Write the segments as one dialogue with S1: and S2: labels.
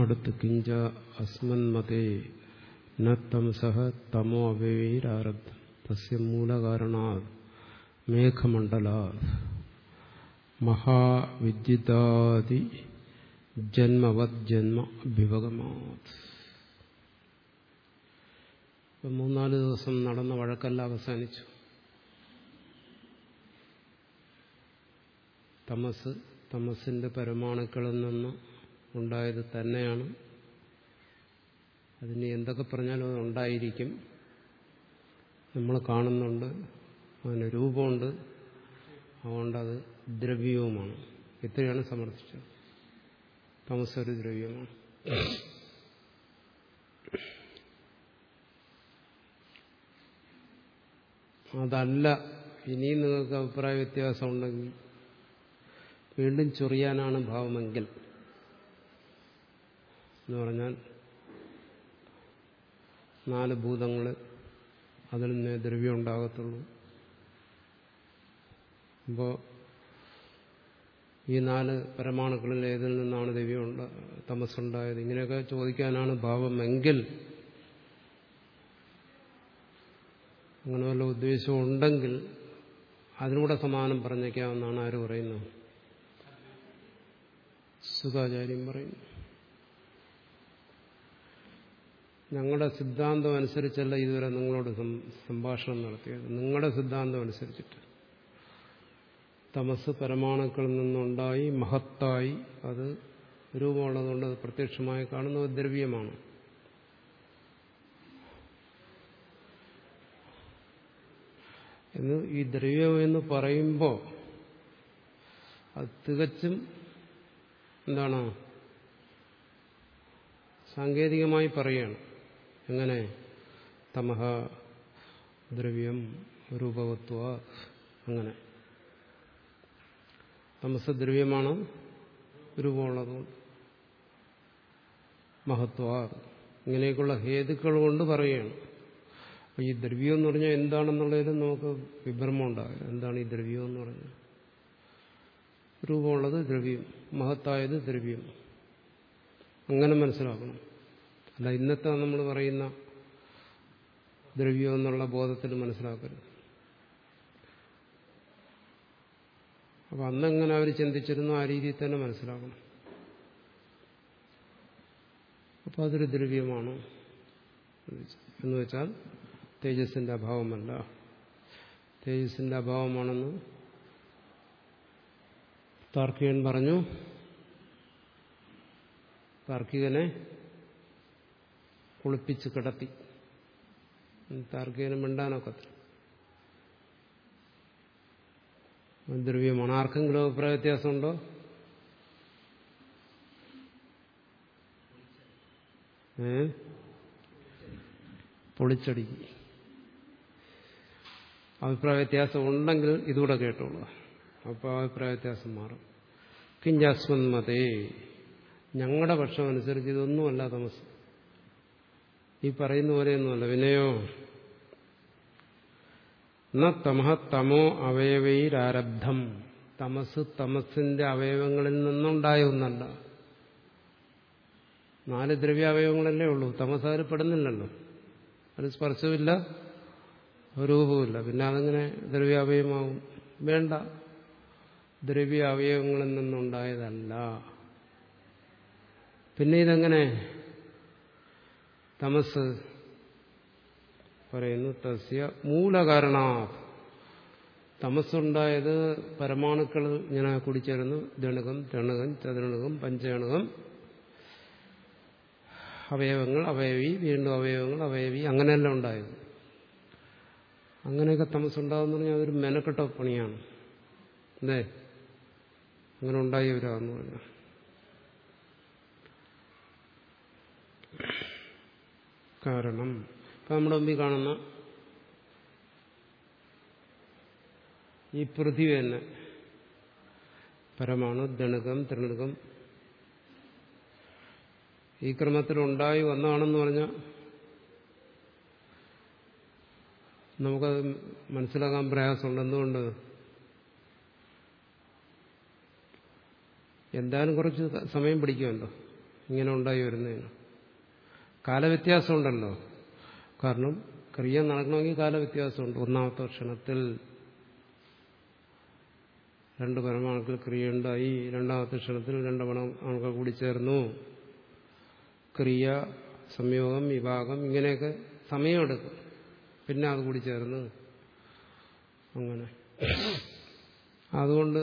S1: അടുത്ത് കിഞ്ച അസ്മൻ മതേ ന തംസഹ തമോ അവൈരാരബ്ധം. തസ്യ മൂലകാരണാ മഹാവിദ്യുതാദി ജന്മവത് ജന്മ വിഭവമാത് മൂന്നാൽ ദിവസം നടന്ന വഴക്കെല്ലാം അവസാനിച്ചു. തമസ് തമസിന്റെ പരമാണുക്കളിൽ നിന്ന് ഉണ്ടായത് തന്നെയാണ്. അതിന് എന്തൊക്കെ പറഞ്ഞാലും അത് ഉണ്ടായിരിക്കും. നമ്മൾ കാണുന്നുണ്ട് അതിന് രൂപമുണ്ട്. അതുകൊണ്ട് അത് ദ്രവ്യവുമാണ്. ഇത്രയാണ് സമർത്ഥിച്ചത്. ഒരു ദ്രവ്യമാണ്. അതല്ല ഇനിയും നിങ്ങൾക്ക് അഭിപ്രായ വ്യത്യാസം ഉണ്ടെങ്കിൽ വീണ്ടും ചൊറിയാനാണ് ഭാവമെങ്കിൽ. എന്ന് പറഞ്ഞാൽ നാല് ഭൂതങ്ങൾ അതിൽ നിന്ന് ദ്രവ്യം ഉണ്ടാകത്തുള്ളൂ. അപ്പോൾ ഈ നാല് പരമാണുക്കളിൽ ഏതിൽ നിന്നാണ് ദ്രവ്യം ഉണ്ട തമസ്സുണ്ടായത്? ഇങ്ങനെയൊക്കെ ചോദിക്കാനാണ് ഭാവമെങ്കിൽ അങ്ങനെ വല്ല ഉദ്ദേശവും ഉണ്ടെങ്കിൽ അതിനൂടെ സമാനം പറഞ്ഞേക്കാമെന്നാണ് ആര് പറയുന്നത്? സുഖാചാര്യം പറയുന്നു. ഞങ്ങളുടെ സിദ്ധാന്തം അനുസരിച്ചല്ല ഇതുവരെ നിങ്ങളോട് സംഭാഷണം നടത്തിയത്. നിങ്ങളുടെ സിദ്ധാന്തം അനുസരിച്ചിട്ട്. തമസ് പരമാണുക്കളിൽ നിന്നുണ്ടായി മഹത്തായി. അത് രൂപമുള്ളതുകൊണ്ട് അത് പ്രത്യക്ഷമായി കാണുന്ന ദ്രവ്യമാണ്. എന്ന് ഈ ദ്രവ്യം എന്ന് പറയുമ്പോൾ അത് തികച്ചും എന്താണ്? സാങ്കേതികമായി പറയുകയാണ്. എങ്ങനെ? തമഹ ദ്രവ്യം രൂപവത്വ അങ്ങനെ. തമസ് ദ്രവ്യമാണ് രൂപമുള്ളതുകൊണ്ട് മഹത്വ. ഇങ്ങനെയൊക്കെയുള്ള ഹേതുക്കൾ കൊണ്ട് പറയുകയാണ്. ഈ ദ്രവ്യം എന്ന് പറഞ്ഞാൽ എന്താണെന്നുള്ളതിലും നമുക്ക് വിഭ്രമം ഉണ്ടാകും എന്താണ് ഈ ദ്രവ്യം എന്ന് പറഞ്ഞാൽ? രൂപമുള്ളത് ദ്രവ്യം മഹത്തായത് ദ്രവ്യം. അങ്ങനെ മനസ്സിലാക്കണം. അല്ല ഇന്നത്തെ നമ്മൾ പറയുന്ന ദ്രവ്യം എന്നുള്ള ബോധത്തിൽ മനസ്സിലാക്കരുത്. അപ്പൊ അന്നെങ്ങനെ അവർ ചിന്തിച്ചിരുന്നു ആ രീതിയിൽ തന്നെ മനസ്സിലാക്കണം. അപ്പൊ അതൊരു ദ്രവ്യമാണ്? എന്ന് വെച്ചാൽ തേജസ്സിന്റെ അഭാവമല്ല. തേജസ്സിന്റെ അഭാവമാണെന്ന് താർക്കികൻ പറഞ്ഞു. താർക്കികനെ കുളിപ്പിച്ച് കിടത്തി. താർക്കികന് മിണ്ടാനൊക്കത്തില്ല. ദ്രവ്യമാണ് ആർക്കെങ്കിലും അഭിപ്രായ വ്യത്യാസമുണ്ടോ? ഏ? പൊളിച്ചടിക്കും. അഭിപ്രായ വ്യത്യാസം ഉണ്ടെങ്കിൽ ഇതുകൂടെ കേട്ടോളൂ. അപ്പോൾ അഭിപ്രായ വ്യത്യാസം മാറും. കിഞ്ചാസ്മന്മതേ ഞങ്ങളുടെ പക്ഷം അനുസരിച്ച് ഇതൊന്നുമല്ല തമസ്. ഈ പറയുന്ന പോലെയൊന്നുമല്ല. വിനയോ തമഹ തമോ അവയവയിലാരബ്ധം തമസ് തമസിന്റെ അവയവങ്ങളിൽ നിന്നുണ്ടായ ഒന്നല്ല. നാല് ദ്രവ്യാവയവങ്ങളല്ലേ ഉള്ളൂ. തമസ് അതിൽ പെടുന്നില്ലല്ലോ. അതിന് സ്പർശമില്ല രൂപവുമില്ല പിന്നെ അതങ്ങനെ ദ്രവ്യാവയവമാവും. വേണ്ട. ദ്രവ്യ അവയവങ്ങളിൽ നിന്നുണ്ടായതല്ല. പിന്നെ ഇതെങ്ങനെ? തമസ് പറയുന്നു തസ്യ മൂലകാരണ തമസ്സുണ്ടായത് പരമാണുക്കൾ ഇങ്ങനെ കുടിച്ചേരുന്നു. ദണുകം തണുകം ചതുണുകം പഞ്ചണുകം അവയവങ്ങൾ അവയവി വീണ്ടും അവയവങ്ങൾ അവയവി അങ്ങനെയെല്ലാം ഉണ്ടായത്. അങ്ങനെയൊക്കെ തമസ്സുണ്ടാകുന്ന പറഞ്ഞാൽ അതൊരു മെനക്കെട്ട പണിയാണ്. അല്ലേ? അങ്ങനെ ഉണ്ടായവരാന്ന് പറഞ്ഞു കാരണം ഇപ്പൊ നമ്മുടെ മുമ്പിൽ കാണുന്ന ഈ പൃഥ്വി തന്നെ. പരമാണു ദണുകം തൃണുകം ഈ ക്രമത്തിൽ ഉണ്ടായി വന്നതാണെന്ന് പറഞ്ഞാൽ നമുക്കത് മനസ്സിലാക്കാൻ പ്രയാസമുണ്ട്. എന്തുകൊണ്ട്? എന്തായാലും കുറച്ച് സമയം പിടിക്കുമല്ലോ. ഇങ്ങനെ ഉണ്ടായി വരുന്നതിന്. കാലവ്യത്യാസമുണ്ടല്ലോ. കാരണം ക്രിയ നടക്കണമെങ്കിൽ കാലവ്യത്യാസമുണ്ട്. ഒന്നാമത്തെ ക്ഷണത്തിൽ രണ്ട് പരമാണുക്കൾ ക്രിയയുണ്ടായി. രണ്ടാമത്തെ ക്ഷണത്തിൽ രണ്ട് പരമാണുക്കൾ കൂടി ചേർന്നു. ക്രിയ സംയോഗം വിഭാഗം ഇങ്ങനെയൊക്കെ സമയമെടുക്കും. പിന്നെ അത് കൂടി ചേർന്ന് അങ്ങനെ. അതുകൊണ്ട്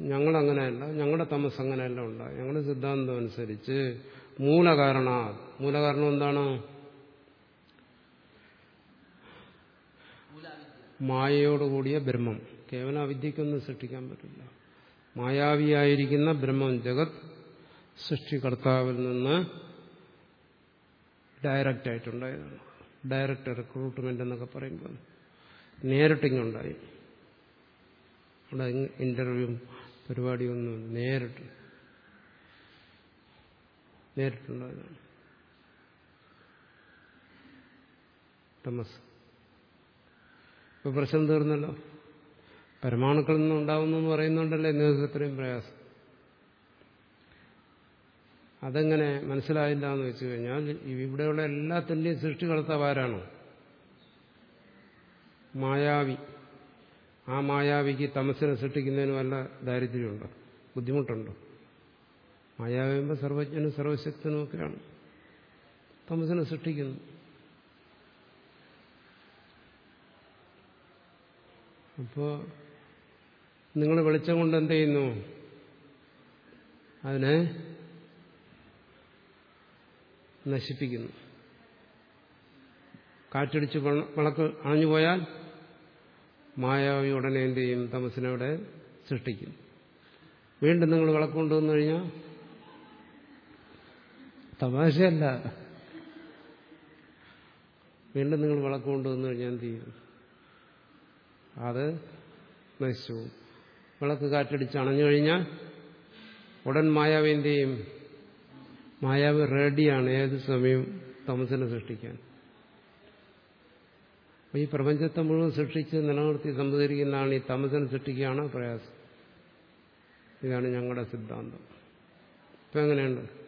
S1: ഞങ്ങളങ്ങനെയല്ല ഞങ്ങളുടെ തമസ് അങ്ങനെയല്ല ഉണ്ടായി ഞങ്ങളുടെ സിദ്ധാന്തം അനുസരിച്ച് മൂലകാരണ. മൂലകാരണം എന്താണ്? മായയോടുകൂടിയ ബ്രഹ്മം. കേവല അവിദ്യക്കൊന്നും സൃഷ്ടിക്കാൻ പറ്റില്ല. മായാവിയായിരിക്കുന്ന ബ്രഹ്മം ജഗത് സൃഷ്ടികർത്താവിൽ നിന്ന് ഡയറക്റ്റ് ആയിട്ടുണ്ടായതാണ്. ഡയറക്റ്റ് റിക്രൂട്ട്മെന്റ് എന്നൊക്കെ പറയുമ്പോൾ നേരിട്ടിങ്ങുണ്ടായി ഇന്റർവ്യൂ പരിപാടിയൊന്നും നേരിട്ട് നേരിട്ടുണ്ടായതാണ് തമസ്. ഇപ്പൊ പ്രശ്നം തീർന്നല്ലോ. പരമാണുക്കളിൽ നിന്ന് ഉണ്ടാവുന്നു എന്ന് പറയുന്നുണ്ടല്ലേ? നിങ്ങൾക്ക് ഇത്രയും പ്രയാസം. അതെങ്ങനെ മനസ്സിലായില്ല എന്ന് വെച്ച് കഴിഞ്ഞാൽ ഇവിടെയുള്ള എല്ലാത്തിന്റെയും സൃഷ്ടികർത്താവാരാണോ മായാവി. ആ മായാവിക്ക് തമസിനെ സൃഷ്ടിക്കുന്നതിന് വല്ല ദാരിദ്ര്യമുണ്ടോ? ബുദ്ധിമുട്ടുണ്ടോ? മായാവിയുമ്പോൾ സർവജ്ഞനും സർവശക്തനും ഒക്കെയാണ്. തമസിനെ സൃഷ്ടിക്കുന്നു. അപ്പോൾ നിങ്ങൾ വെളിച്ചം കൊണ്ട് എന്ത് ചെയ്യുന്നു? അതിനെ നശിപ്പിക്കുന്നു. കാറ്റടിച്ച് വിളക്ക് അണഞ്ഞു പോയാൽ മായാവി ഉടനെ എന്ത് ചെയ്യും? തമസിനവിടെ സൃഷ്ടിക്കും. വീണ്ടും നിങ്ങൾ വിളക്ക് കൊണ്ടുവന്നു കഴിഞ്ഞാൽ തമാശയല്ല വീണ്ടും നിങ്ങൾ വിളക്ക് കൊണ്ടുവന്നു കഴിഞ്ഞാൽ എന്ത് ചെയ്യും? അത് നശിച്ചു വിളക്ക് കാറ്റടിച്ച് അണഞ്ഞു കഴിഞ്ഞാൽ ഉടൻ മായാവ് എന്ത് ചെയ്യും മായാവ് റെഡിയാണ് ഏത് സമയവും തമസിനെ സൃഷ്ടിക്കാൻ. ഈ പ്രപഞ്ചത്തെ മുഴുവൻ സൃഷ്ടിച്ച് നിലനിർത്തി സംസാരിക്കുന്നതാണ് ഈ തമസിനെ സൃഷ്ടിക്കുകയാണ് പ്രയാസം. ഇതാണ് ഞങ്ങളുടെ സിദ്ധാന്തം. ഇപ്പം എങ്ങനെയുണ്ട്?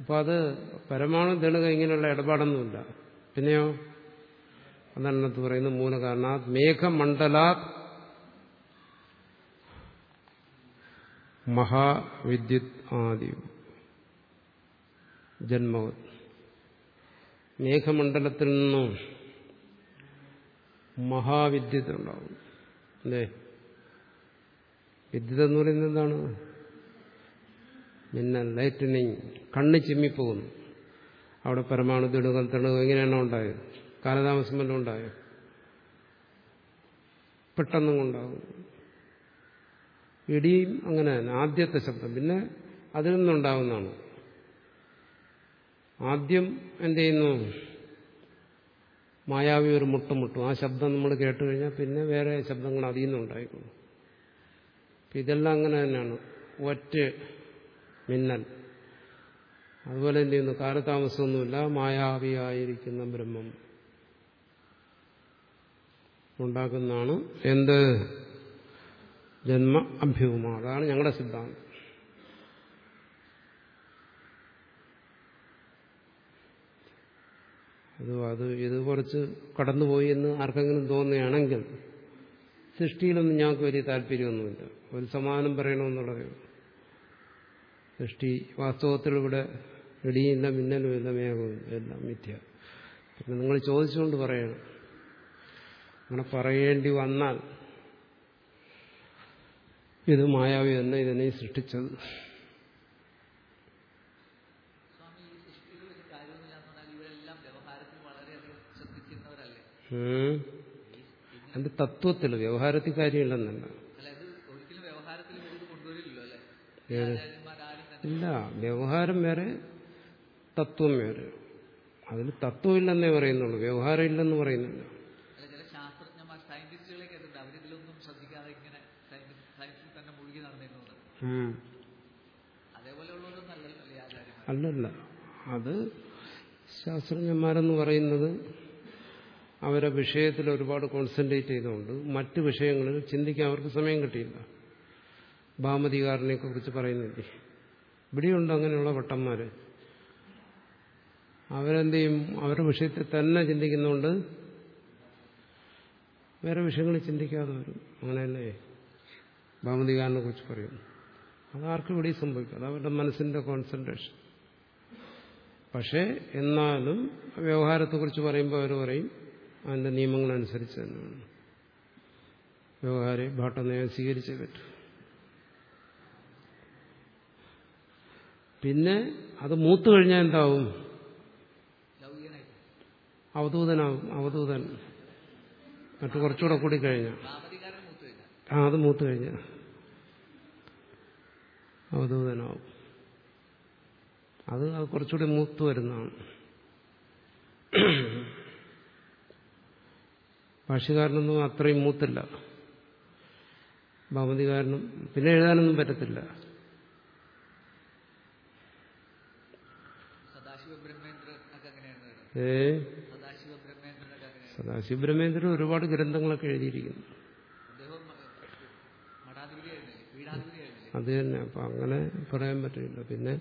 S1: അപ്പൊ അത് പരമാണു ദണുക ഇങ്ങനെയുള്ള ഇടപാടൊന്നുമില്ല. പിന്നെയോ? അതെണ്ണത്ത് പറയുന്നത് മൂലകാരണാത് മേഘമണ്ഡലാത് മഹാവിദ്യുത് ആദി ജന്മവത്. മേഘമണ്ഡലത്തിൽ നിന്നും മഹാവിദ്യുത് ഉണ്ടാവും. അല്ലേ? വിദ്യുത് എന്ന് പറയുന്നത് എന്താണ്? മിന്നൽ ലൈറ്റനിങ്. കണ്ണ് ചിമ്മിപ്പോകുന്നു. അവിടെ പരമാണു തിടുകൾ തെളുക എങ്ങനെയാണോ ഉണ്ടായത്? കാലതാമസം വല്ലതും ഉണ്ടായോ? പെട്ടെന്നും ഉണ്ടാകും ഇടിയും അങ്ങനെ തന്നെ ആദ്യത്തെ ശബ്ദം. പിന്നെ അതിൽ നിന്നുണ്ടാകുന്നതാണ്. ആദ്യം എന്ത് ചെയ്യുന്നു? മായാവി ഒരു മുട്ടുമുട്ടും ആ ശബ്ദം നമ്മൾ കേട്ട് കഴിഞ്ഞാൽ പിന്നെ വേറെ ശബ്ദങ്ങൾ അതിൽ നിന്നുണ്ടായിക്കോളും. ഇതെല്ലാം അങ്ങനെ തന്നെയാണ്. ഒറ്റ മിന്നൽ. അതുപോലെ എന്ത് ചെയ്യുന്നു? കാലതാമസമൊന്നുമില്ല. മായാവിയായിരിക്കുന്ന ബ്രഹ്മം ഉണ്ടാക്കുന്നതാണ്. എന്ത്? ജന്മ അഭ്യൂമ അതാണ് ഞങ്ങളുടെ സിദ്ധാന്തം. അത് അത് ഇത് കുറച്ച് കടന്നുപോയി എന്ന് ആർക്കെങ്കിലും തോന്നുകയാണെങ്കിൽ സൃഷ്ടിയിലൊന്നും ഞങ്ങൾക്ക് വലിയ താല്പര്യമൊന്നുമില്ല. ഒരു സമാനം പറയണമെന്നുള്ളത് സൃഷ്ടി വാസ്തവത്തിൽ ഇവിടെ ഇടിയില്ല മിന്നലുമില്ല മേഘവും എല്ലാം മിഥ്യ. പിന്നെ നിങ്ങൾ ചോദിച്ചുകൊണ്ട് പറയണം. അങ്ങനെ പറയേണ്ടി വന്നാൽ ഇത് മായാവി തന്നെ ഇതിനെ സൃഷ്ടിച്ചത്. അതിന്റെ തത്വത്തിൽ വ്യവഹാരത്തിൽ കാര്യമില്ലെന്നല്ല? ഇല്ല വ്യവഹാരം വേറെ തത്വം വേറെ. അതിൽ തത്വമില്ലെന്നേ പറയുന്നുള്ളൂ. വ്യവഹാരം ഇല്ലെന്ന് പറയുന്നില്ല
S2: അല്ലല്ലോ.
S1: അത് ശാസ്ത്രജ്ഞന്മാരെന്ന് പറയുന്നത് അവരെ വിഷയത്തിൽ ഒരുപാട് കോൺസെൻട്രേറ്റ് ചെയ്തുകൊണ്ട് മറ്റു വിഷയങ്ങളിൽ ചിന്തിക്കാൻ അവർക്ക് സമയം കിട്ടിയില്ല. ഭാമതികാരനെ കുറിച്ച് പറയുന്നില്ലേ? ഇവിടെയുണ്ട് അങ്ങനെയുള്ള ഭട്ടന്മാര്. അവരെന്ത് ചെയ്യും അവരുടെ വിഷയത്തിൽ തന്നെ ചിന്തിക്കുന്നുണ്ട് വേറെ വിഷയങ്ങൾ ചിന്തിക്കാതെ വരും. അങ്ങനെയല്ലേ? ഭാമതികാരനെ കുറിച്ച് പറയുന്നു അതാർക്കും ഇവിടെ സംഭവിക്കും. അത് അവരുടെ മനസ്സിന്റെ കോൺസെൻട്രേഷൻ പക്ഷേ എന്നാലും വ്യവഹാരത്തെക്കുറിച്ച് പറയുമ്പോൾ അവർ പറയും അതിന്റെ നിയമങ്ങളനുസരിച്ച് തന്നെയാണ്. വ്യവഹാരെ ഭാട്ടനയം സ്വീകരിച്ചേ പറ്റൂ. പിന്നെ അത് മൂത്തു കഴിഞ്ഞാൽ എന്താവും? അവധൂതനാവും അവധൂതൻ. മറ്റു കുറച്ചുകൂടെ കൂടി
S2: കഴിഞ്ഞ
S1: ആ അത് മൂത്ത് കഴിഞ്ഞ. അവധൂതനാവും. അത് അത് കുറച്ചുകൂടി മൂത്ത് വരുന്നതാണ്. ഭാഷകാരനൊന്നും അത്രയും മൂത്തില്ല. ഭാമതികാരനും പിന്നെ എഴുതാനൊന്നും പറ്റത്തില്ല. ഏ?
S2: സദാശിവ ബ്രഹ്മേന്ദ്രനൊക്കെ
S1: സദാശിവബ്രഹ്മേന്ദ്രൻ ഒരുപാട് ഗ്രന്ഥങ്ങളൊക്കെ എഴുതിയിരിക്കുന്നു. അത് തന്നെ. അപ്പൊ അങ്ങനെ പറയാൻ പറ്റില്ല. പിന്നെ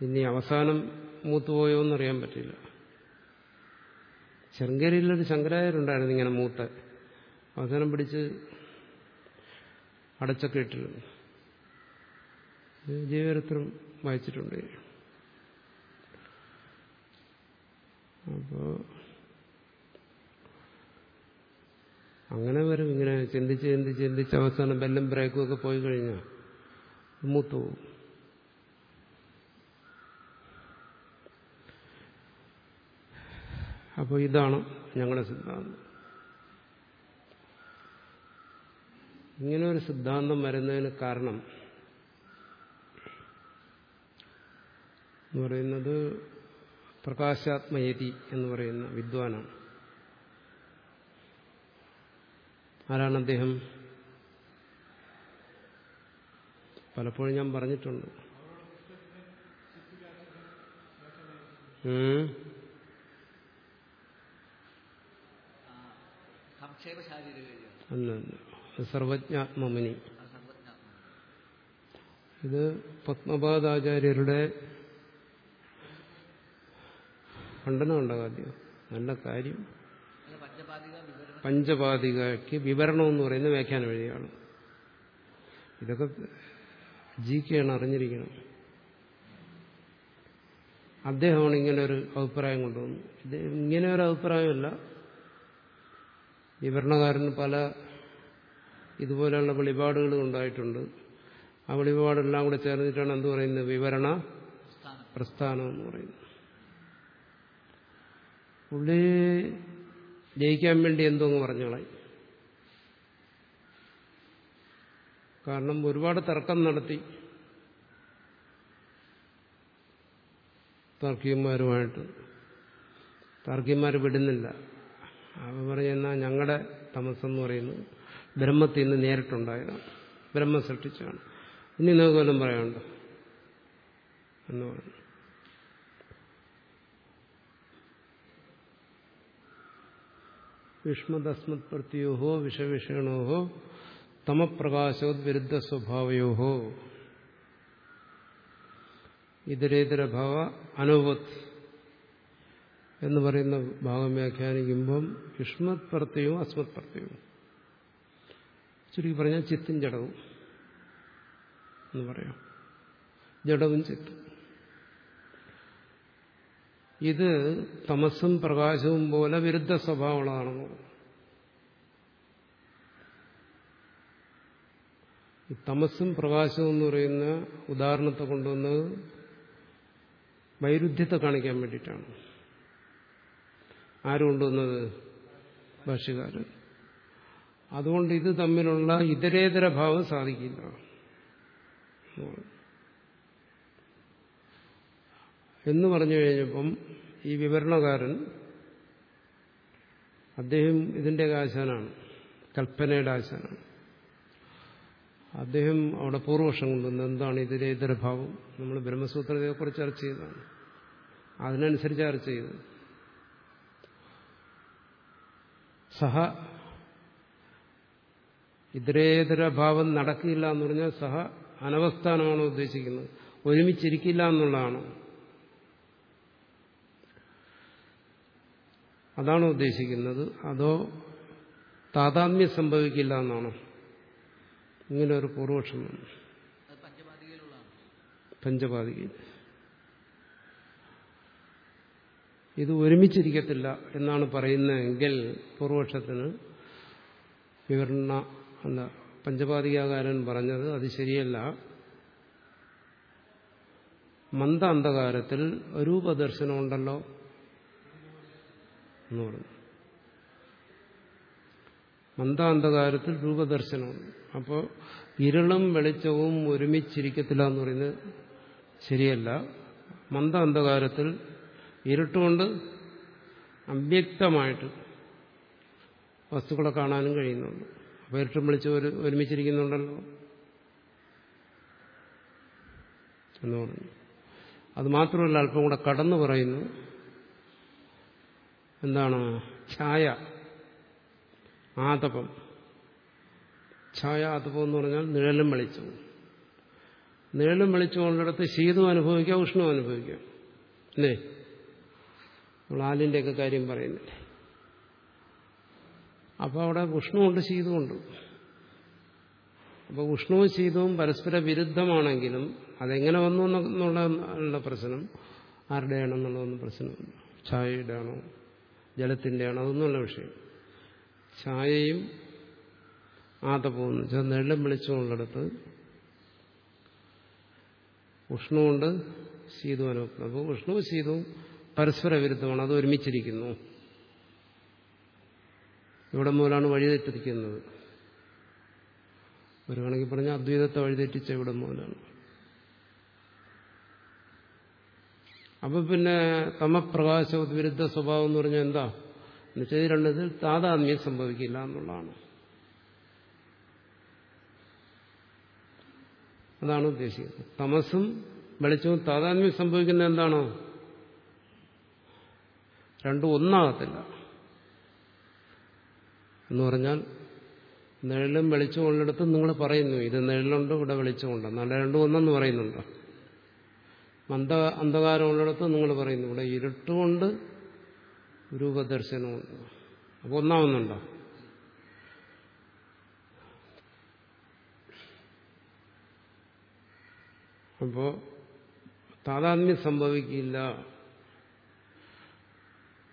S1: ഇനി അവസാനം മൂത്തുപോയോ എന്നറിയാൻ പറ്റില്ല. ശൃംഗേരിയിലൊരു ശങ്കരാചാര്യണ്ടായിരുന്നു ഇങ്ങനെ മൂത്ത. അവസാനം പിടിച്ച് അടച്ചൊക്കെ ഇട്ടിരുന്നു. ജീവചരിത്രം വായിച്ചിട്ടുണ്ട്. അപ്പോ അങ്ങനെ വരും. ഇങ്ങനെ ചിന്തിച്ച് ചിന്തിച്ച് ചിന്തിച്ച് അവസാനം ബെല്ലും ബ്രേക്കും ഒക്കെ പോയി കഴിഞ്ഞാൽ മൂത്തു അപ്പോൾ ഇതാണ് ഞങ്ങളുടെ സിദ്ധാന്തം. ഇങ്ങനെ ഒരു സിദ്ധാന്തം വരുന്നതിന് കാരണം എന്ന് പറയുന്നത് പ്രകാശാത്മയതി എന്ന് പറയുന്ന വിദ്വാനാണ്. ആരാണ് അദ്ദേഹം? പലപ്പോഴും ഞാൻ പറഞ്ഞിട്ടുണ്ട്. സർവജ്ഞാത്മമിനി. ഇത് പത്മപാദാചാര്യരുടെ ആദ്യം. നല്ല കാര്യം.
S2: പഞ്ചപാതിക വിവരണം
S1: എന്ന് പറയുന്ന വ്യാഖ്യാനം എഴുതിയാണ് ഇതൊക്കെ ജി കെയാണ് അറിഞ്ഞിരിക്കുന്നത്. അദ്ദേഹമാണ് ഇങ്ങനെ ഒരു അഭിപ്രായം കൊണ്ടുവന്നത്. ഇത് ഇങ്ങനെ ഒരു അഭിപ്രായമല്ല. വിവരണകാരന് പല ഇതുപോലെയുള്ള വെളിപാടുകളും ഉണ്ടായിട്ടുണ്ട്. ആ വെളിപാടെല്ലാം കൂടെ ചേർന്നിട്ടാണ് എന്ത് പറയുന്നത്? വിവരണ
S2: സ്ഥാനം
S1: പ്രസ്ഥാനം എന്ന് പറയുന്നത്. പുള്ളി ജയിക്കാൻ വേണ്ടി എന്തോ അങ്ങ് പറഞ്ഞോളായി കാരണം ഒരുപാട് തർക്കം നടത്തി. താർക്കികന്മാരുമായിട്ട്. താർക്കികന്മാർ വിടുന്നില്ല. അവർ പറയുന്ന ഞങ്ങളുടെ തമസം തമസ്സെന്ന് പറയുന്നത് ബ്രഹ്മത്തിൽ നിന്ന് നേരിട്ടുണ്ടായതാണ് ബ്രഹ്മം സൃഷ്ടിച്ചാണ് ഇനി നിങ്ങൾക്ക് വല്ലതും പറയാനുണ്ടോ? എന്ന് പറഞ്ഞു. യുഷ്മദസ്മത് പ്രത്യോഹോ വിഷവിഷണോഹോ തമപ്രകാശോത് വിരുദ്ധ സ്വഭാവയോഹോ ഇതരേതരഭാവ അനുവത് എന്ന് പറയുന്ന ഭാഗം വ്യാഖ്യാനിക്കുമ്പം യുഷ്മത് പ്രത്യവും അസ്മത് പ്രത്യവും ചുരുക്കി പറഞ്ഞാൽ ചിത്തും ജഡവും എന്ന് പറയാം. ജഡവും ചിത്തും. ഇത് തമസും പ്രകാശവും പോലെ വിരുദ്ധ സ്വഭാവമുള്ളതാണെന്ന് തമസും പ്രകാശവും എന്ന് പറയുന്ന ഉദാഹരണത്തെ കൊണ്ടുവന്നത് വൈരുദ്ധ്യത്തെ കാണിക്കാൻ വേണ്ടിയിട്ടാണ്. ആരും കൊണ്ടുവന്നത്? ഭാഷകാർ അതുകൊണ്ട് ഇത് തമ്മിലുള്ള ഇതരേതര ഭാവം സാധിക്കില്ല. എന്ന് പറഞ്ഞു കഴിഞ്ഞപ്പം ഈ വിവരണകാരൻ അദ്ദേഹം ഇതിന്റെ ആശാനാണ് കൽപ്പനയുടെ ആശാനാണ്. അദ്ദേഹം അവിടെ പൂർവപക്ഷം കൊണ്ടുവന്നത് എന്താണ് ഇതിലെ ഭാവം? നമ്മൾ ബ്രഹ്മസൂത്രത്തെക്കുറിച്ച് ചർച്ച ചെയ്തതാണ്. അതിനനുസരിച്ച് ചർച്ച ചെയ്തത് സഹ ഇതരേതര ഭാവം നടക്കില്ല എന്ന് പറഞ്ഞാൽ സഹ അനവസ്ഥാനമാണ് ഉദ്ദേശിക്കുന്നത്. ഒരുമിച്ചിരിക്കില്ല എന്നുള്ളതാണ്. അതാണ് ഉദ്ദേശിക്കുന്നത്. അതോ താതാത്മ്യം സംഭവിക്കില്ല എന്നാണോ? ഇങ്ങനെ ഒരു പൂർവക്ഷം പഞ്ചപാതിക ഇത് ഒരുമിച്ചിരിക്കത്തില്ല എന്നാണ് പറയുന്നതെങ്കിൽ പൂർവക്ഷത്തിന് വിവരണ അല്ല പഞ്ചപാതികാകാരൻ പറഞ്ഞത് അത് ശരിയല്ല. മന്ദ അന്ധകാരത്തിൽ രൂപദർശനമുണ്ടല്ലോ. എന്ന് പറഞ്ഞു. മന്ദാന്ധകാരത്തിൽ രൂപദർശനമാണ്. അപ്പോൾ ഇരുളും വെളിച്ചവും ഒരുമിച്ചിരിക്കത്തില്ല എന്ന് പറയുന്നത് ശരിയല്ല. മന്ദാന്ധകാരത്തിൽ ഇരുട്ടുകൊണ്ട് അവ്യക്തമായിട്ട് വസ്തുക്കളെ കാണാനും കഴിയുന്നുണ്ട്. അപ്പോൾ ഇരുട്ടും വെളിച്ചം ഒരു ഒരുമിച്ചിരിക്കുന്നുണ്ടല്ലോ എന്ന് പറഞ്ഞു. അത് മാത്രമല്ല അല്പം കൂടെ കടന്നു പറയുന്നു. എന്താണ്? ഛായ. ആതപം. ഛായ ആതപം എന്ന് പറഞ്ഞാൽ നിഴലും വെളിച്ചവും. നിഴലും വെളിച്ചമുള്ളിടത്ത് ശീതം അനുഭവിക്കാം ഉഷ്ണം അനുഭവിക്കാം അല്ലേ? നമ്മൾ ആലിന്റെയൊക്കെ കാര്യം പറയുന്നില്ലേ? അപ്പോൾ അവിടെ ഉഷ്ണമുണ്ട് ശീതമുണ്ട്. അപ്പോൾ ഉഷ്ണവും ശീതവും പരസ്പര വിരുദ്ധമാണെങ്കിലും അതെങ്ങനെ വന്നു എന്നുള്ള പ്രശ്നം ആരുടെയാണെന്നുള്ളതൊന്നും പ്രശ്നമില്ല. ഛായയുടെ ആണോ ജലത്തിന്റെ ആണോ അതൊന്നുമല്ല വിഷയം. ഛായയും ആതപോകുന്നു വെച്ചാൽ നെള്ളും വെളിച്ചമുള്ളിടത്ത് ഉഷ്ണമുണ്ട് അനുഭവം അപ്പോൾ ഉഷ്ണവും ശീതവും പരസ്പര വിരുദ്ധമാണ്. അത് ഒരുമിച്ചിരിക്കുന്നു. ഇവിടെ മുതലാണ് വഴിതെറ്റിരിക്കുന്നത്. ഒരു കണക്കിൽ പറഞ്ഞാൽ അദ്വൈതത്തെ വഴിതെറ്റിച്ച ഇവിടെ മുതലാണ്. അപ്പൊ പിന്നെ തമപ്രകാശ വിരുദ്ധ സ്വഭാവം എന്ന് പറഞ്ഞാൽ എന്താ? എന്നുവെച്ചാൽ രണ്ടതിൽ താതാത്മ്യം സംഭവിക്കില്ല എന്നുള്ളതാണ്. അതാണ് ഉദ്ദേശിക്കുന്നത്. തമസും വെളിച്ചവും താതാത്മ്യം സംഭവിക്കുന്നത് എന്താണോ? രണ്ടും ഒന്നാകത്തില്ല. എന്ന് പറഞ്ഞാൽ നിഴലും വെളിച്ചവും ഉള്ളിടത്തും നിങ്ങൾ പറയുന്നു ഇത് നിഴലുണ്ട് ഇവിടെ വെളിച്ചമുണ്ട്. നല്ല രണ്ടും ഒന്നെന്ന് പറയുന്നുണ്ടോ. മന്ദ അന്ധകാരമുള്ളിടത്ത് നിങ്ങൾ പറയുന്നു. ഇവിടെ ഇരുട്ടുകൊണ്ട് രൂപദർശനമുണ്ട് അപ്പോൾ ഒന്നാവുന്നുണ്ടോ അപ്പോ താതാത്മ്യം സംഭവിക്കില്ല.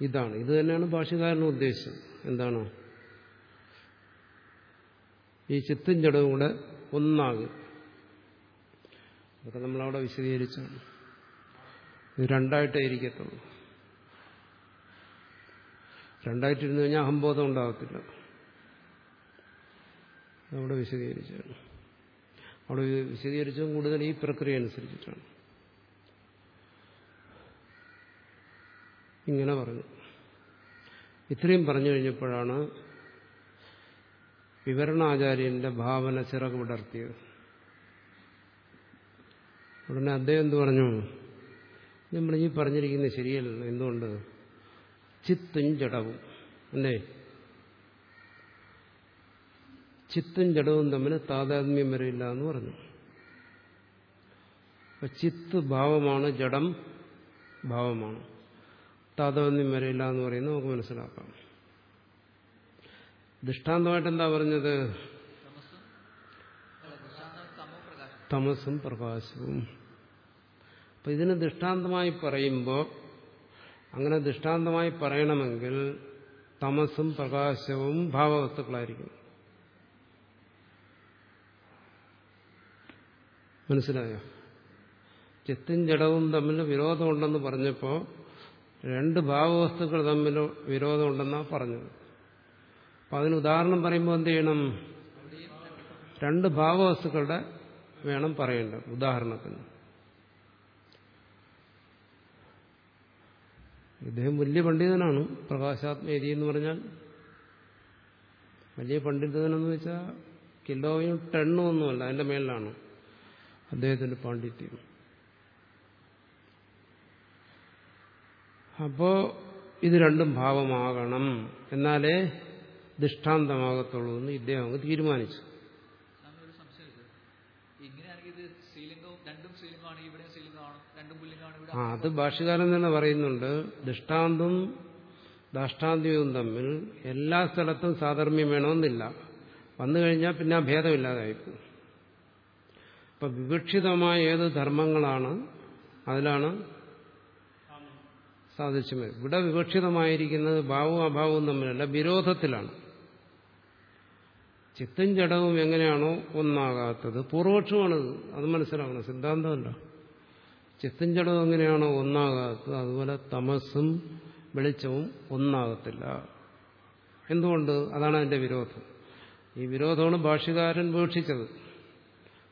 S1: ഇതാണ്. ഇത് തന്നെയാണ് ഭാഷകാരന്റെ ഉദ്ദേശം. എന്താണ്? ഈ ചിത്തും ജഡവും കൂടെ ഒന്നാകും. അതൊക്കെ നമ്മളവിടെ വിശദീകരിച്ചാണ് രണ്ടായിട്ടേ ഇരിക്കത്തുള്ളൂ. രണ്ടായിട്ടിരുന്നു കഴിഞ്ഞാൽ അഹംബോധം ഉണ്ടാകത്തില്ല അവിടെ വിശദീകരിച്ചാണ്. അവിടെ വിശദീകരിച്ചതും കൂടുതൽ ഈ പ്രക്രിയ അനുസരിച്ചിട്ടാണ്. ഇങ്ങനെ പറഞ്ഞു. ഇത്രയും പറഞ്ഞു കഴിഞ്ഞപ്പോഴാണ് വിവരണാചാര്യന്റെ ഭാവന ചിറക് വിടർത്തിയത്. ഉടനെ അദ്ദേഹം എന്ത് പറഞ്ഞു? നമ്മൾ ഈ പറഞ്ഞിരിക്കുന്നത് ശരിയല്ല. എന്തുകൊണ്ട്? ചിത്തും ജഡവും. അല്ലേ? ചിത്തും ജഡവും തമ്മിൽ താതാത്മ്യം വരില്ല എന്ന് പറഞ്ഞു. അപ്പൊ ചിത്ത് ഭാവമാണ് ജഡം ഭാവമാണ്. താതാത്മ്യം വരില്ല എന്ന് പറയുന്നത് നമുക്ക് മനസ്സിലാക്കാം. ദൃഷ്ടാന്തമായിട്ട് എന്താ പറഞ്ഞത്? തമസും പ്രകാശവും. അപ്പൊ ഇതിന് ദൃഷ്ടാന്തമായി പറയുമ്പോൾ അങ്ങനെ ദൃഷ്ടാന്തമായി പറയണമെങ്കിൽ തമസും പ്രകാശവും ഭാവവസ്തുക്കളായിരിക്കും മനസ്സിലായോ? ചിത്തും ജഡവും തമ്മിൽ വിരോധമുണ്ടെന്ന് പറഞ്ഞപ്പോൾ രണ്ട് ഭാവവസ്തുക്കൾ തമ്മിൽ വിരോധമുണ്ടെന്നാണ് പറഞ്ഞത്. അപ്പം അതിന് ഉദാഹരണം പറയുമ്പോൾ എന്ത് ചെയ്യണം? രണ്ട് ഭാവവസ്തുക്കളുടെ വേണം പറയേണ്ടത് ഉദാഹരണത്തിന്. ഇദ്ദേഹം വലിയ പണ്ഡിതനാണ്. പ്രകാശാത്മേരി എന്ന് പറഞ്ഞാൽ വലിയ പണ്ഡിതനെന്ന് വെച്ചാൽ കിലോയും ടെണ്ണും ഒന്നുമല്ല അതിന്റെ മേളിലാണ് അദ്ദേഹത്തിന്റെ പാണ്ഡിത്യം. അപ്പോ ഇത് രണ്ടും ഭാവമാകണം. എന്നാലേ ദൃഷ്ടാന്തമാകത്തുള്ളൂ എന്ന് ഇദ്ദേഹം അങ്ങ് തീരുമാനിച്ചു
S2: സ്വാമി ഒരു സംശയം ഇത് ഇങ്ങനെയാണെങ്കിൽ ഇത് സ്ത്രീലിംഗവും രണ്ടും സ്ത്രീലിംഗമാണെങ്കിൽ ഇവിടെ സ്ത്രീലിംഗമാണ് രണ്ടും പുല്ലിംഗമാണ് ഇവിടെ
S1: ആ അത് ഭാഷകാലം തന്നെ പറയുന്നുണ്ട്. ദൃഷ്ടാന്തവും ദാഷ്ടാന്ത്യവും തമ്മിൽ എല്ലാ സ്ഥലത്തും സാധർമ്യം വേണമെന്നില്ല. വന്നു കഴിഞ്ഞാൽ പിന്നെ ആ ഭേദമില്ലാതായിപ്പോകും അപ്പൊ വിവക്ഷിതമായ ഏത് ധർമ്മങ്ങളാണ് അതിലാണ് സാധിച്ചു ഇവിടെ വിവക്ഷിതമായിരിക്കുന്നത് ഭാവവും അഭാവവും തമ്മിലല്ല വിരോധത്തിലാണ്. ചിത്തും ജടവും എങ്ങനെയാണോ ഒന്നാകാത്തത്. പൂർവക്ഷമാണത് അത് മനസ്സിലാക്കണം സിദ്ധാന്തമല്ല. ചിത്തും ജഡവും എങ്ങനെയാണോ ഒന്നാകാത്തത്? അതുപോലെ തമസും വെളിച്ചവും ഒന്നാകത്തില്ല. എന്തുകൊണ്ട്? അതാണ് അതിന്റെ വിരോധം. ഈ വിരോധമാണ് ഭാഷ്യകാരൻ വീക്ഷിച്ചത്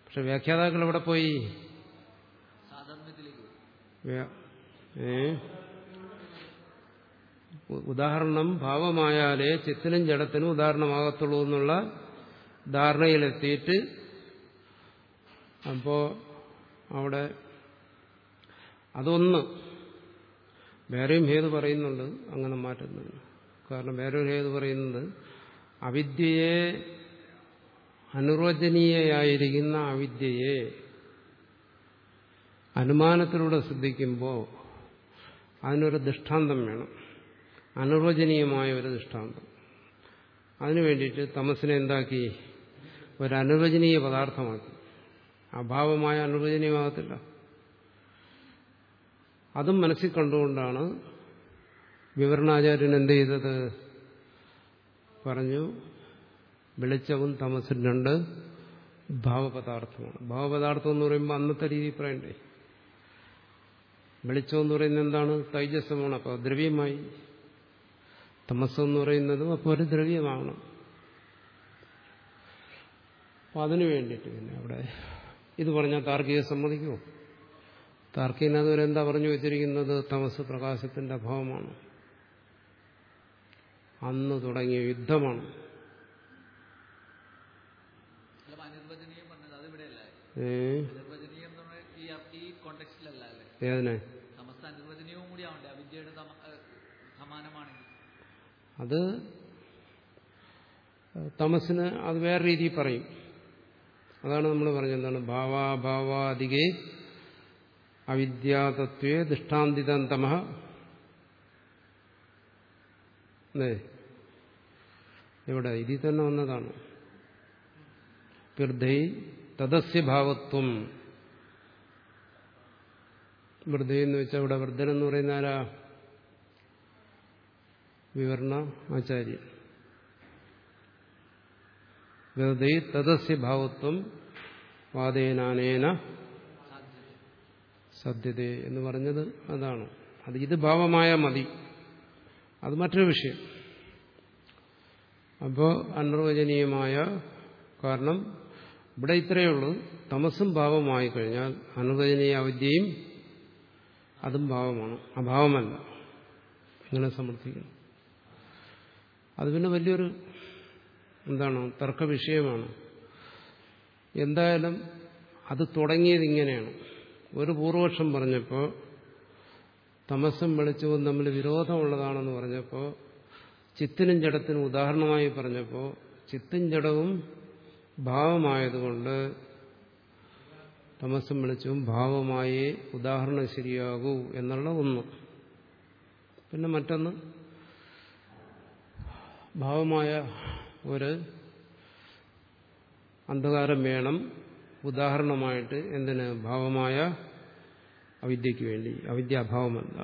S1: പക്ഷെ വ്യാഖ്യാതാക്കൾ എവിടെ പോയി? ഉദാഹരണം ഭാവമായാലേ ചിത്തിനും ജഡത്തിനും ഉദാഹരണമാകത്തുള്ളൂ എന്നുള്ള ധാരണയിലെത്തിയിട്ട് അപ്പോ അവിടെ അതൊന്ന്. വേറെയും ഹേതു പറയുന്നുണ്ട് അങ്ങനെ മാറ്റുന്നുണ്ട് കാരണം വേറൊരു ഹേതു പറയുന്നത് അവിദ്യയെ അനുരോചനീയയായിരിക്കുന്ന അവിദ്യയെ അനുമാനത്തിലൂടെ ശ്രദ്ധിക്കുമ്പോൾ അതിനൊരു ദൃഷ്ടാന്തം വേണം. അനുരോചനീയമായ ഒരു ദൃഷ്ടാന്തം. അതിനു വേണ്ടിയിട്ട് തമസിനെ എന്താക്കി? ഒരു അനുവചനീയ പദാർത്ഥമാക്കി. അഭാവമായ അനുവചനീയമാകത്തില്ല. അതും മനസ്സിൽ കണ്ടുകൊണ്ടാണ് വിവരണാചാര്യൻ എന്ത് ചെയ്തത്? പറഞ്ഞു വെളിച്ചവും തമസും രണ്ട് ഭാവപദാർത്ഥമാണ്. ഭാവപദാർത്ഥം എന്ന് പറയുമ്പോൾ അന്നത്തെ രീതി പറയണ്ടേ? വെളിച്ചം എന്ന് പറയുന്നത് എന്താണ്? തൈജസ്സമാണ്. അപ്പോൾ ദ്രവ്യമായി. തമസം എന്ന് പറയുന്നതും അപ്പോൾ ഒരു ദ്രവ്യമാണ്. അപ്പം അതിനു വേണ്ടിയിട്ട് പിന്നെ അവിടെ ഇത് പറഞ്ഞാൽ താർക്കിക സമ്മതിക്കുമോ? എന്താ പറഞ്ഞു വെച്ചിരിക്കുന്നത്? തമസ് പ്രകാശത്തിന്റെ അഭാവമാണ്. അന്ന് തുടങ്ങിയ യുദ്ധമാണ്.
S2: അത്
S1: ഏതിനെ തമസിന് അത് വേറെ രീതിയിൽ പറയും. അതാണ് നമ്മൾ പറഞ്ഞെന്താണ് ഭാവാഭാവാധികേ അവിദ്യാതത്വേ ദൃഷ്ടാന്തിതം തമ. ഇവിടെ ഇതിൽ തന്നെ വന്നതാണ്. ഹൃദയ തദസ്യ ഭാവത്വം. വൃദ്ധ എന്ന് വെച്ചാൽ ഇവിടെ വൃദ്ധൻ എന്ന് പറയുന്ന ആരാ? വിവരണ ആചാര്യൻ ഹൃദയ തദസ്യ ഭാവത്വം വാദേനാനേന സദ്യത എന്ന് പറഞ്ഞത് അതാണ്. അത് ഇത് ഭാവമായ മതി. അത് മറ്റൊരു വിഷയം. അപ്പോൾ അനിർവചനീയമായ കാരണം ഇവിടെ ഇത്രയേ ഉള്ളൂ. തമസും ഭാവമായി കഴിഞ്ഞാൽ അനുവചനീയ അവിദ്യയും അതും ഭാവമാണ്. അഭാവമല്ല. ഇങ്ങനെ സമർത്ഥിക്കുന്നു അത് പിന്നെ വലിയൊരു എന്താണ് തർക്ക വിഷയമാണ് എന്തായാലും അത് തുടങ്ങിയത് ഇങ്ങനെയാണ്. ഒരു പൂർവപക്ഷം പറഞ്ഞപ്പോൾ തമസും വെളിച്ചവും തമ്മിൽ വിരോധമുള്ളതാണെന്ന് പറഞ്ഞപ്പോൾ ചിത്തിനും ജഡത്തിനും ഉദാഹരണമായി പറഞ്ഞപ്പോൾ ചിത്തും ജഡവും ഭാവമായതുകൊണ്ട് തമസും വെളിച്ചവും ഭാവമായേ ഉദാഹരണം ശരിയാകൂ എന്നുള്ള ഒന്ന്. പിന്നെ മറ്റൊന്ന് ഭാവമായ ഒരു അന്ധകാരം വേണം ഉദാഹരണമായിട്ട് എന്തിന് ഭാവമായ അവിദ്യക്ക് വേണ്ടി? അവിദ്യ അഭാവമല്ല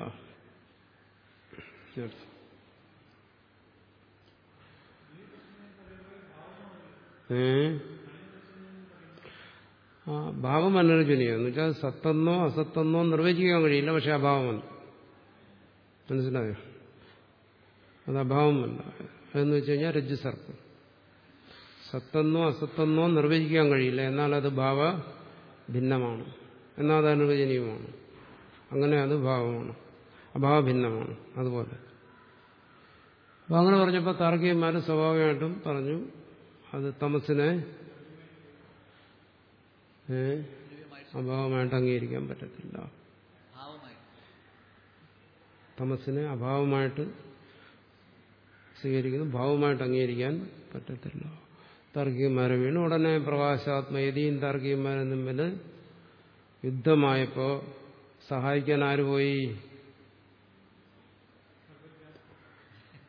S1: ആ ഭാവം അനുരചനീയം എന്ന് വെച്ചാൽ സത്തെന്നോ അസത്തെന്നോ നിർവചിക്കാൻ കഴിയില്ല പക്ഷെ അഭാവമല്ല മനസ്സിലായോ? അത് അഭാവമല്ല എന്ന് വെച്ച് കഴിഞ്ഞാൽ സത്തെന്നോ അസത്തെന്നോ നിർവചിക്കാൻ കഴിയില്ല. എന്നാൽ അത് ഭാവ ഭിന്നമാണ്. എന്നാൽ അത് അനുവചനീയമാണ്. അങ്ങനെ അത് ഭാവമാണ്. അഭാവഭിന്നമാണ് അതുപോലെ. അപ്പം അങ്ങനെ പറഞ്ഞപ്പോൾ താർക്കികന്മാർ സ്വാഭാവികമായിട്ടും പറഞ്ഞു അത് തമസിനെ അഭാവമായിട്ട് അംഗീകരിക്കാൻ പറ്റത്തില്ല. തമസിനെ അഭാവമായിട്ട് സ്വീകരിക്കുന്നു ഭാവമായിട്ട് അംഗീകരിക്കാൻ പറ്റത്തില്ല. താർക്കികന്മാരെ വീണു ഉടനെ പ്രകാശാത്മയതിയും താർക്കികന്മാരും തമ്മിൽ യുദ്ധമായപ്പോ സഹായിക്കാൻ ആര് പോയി?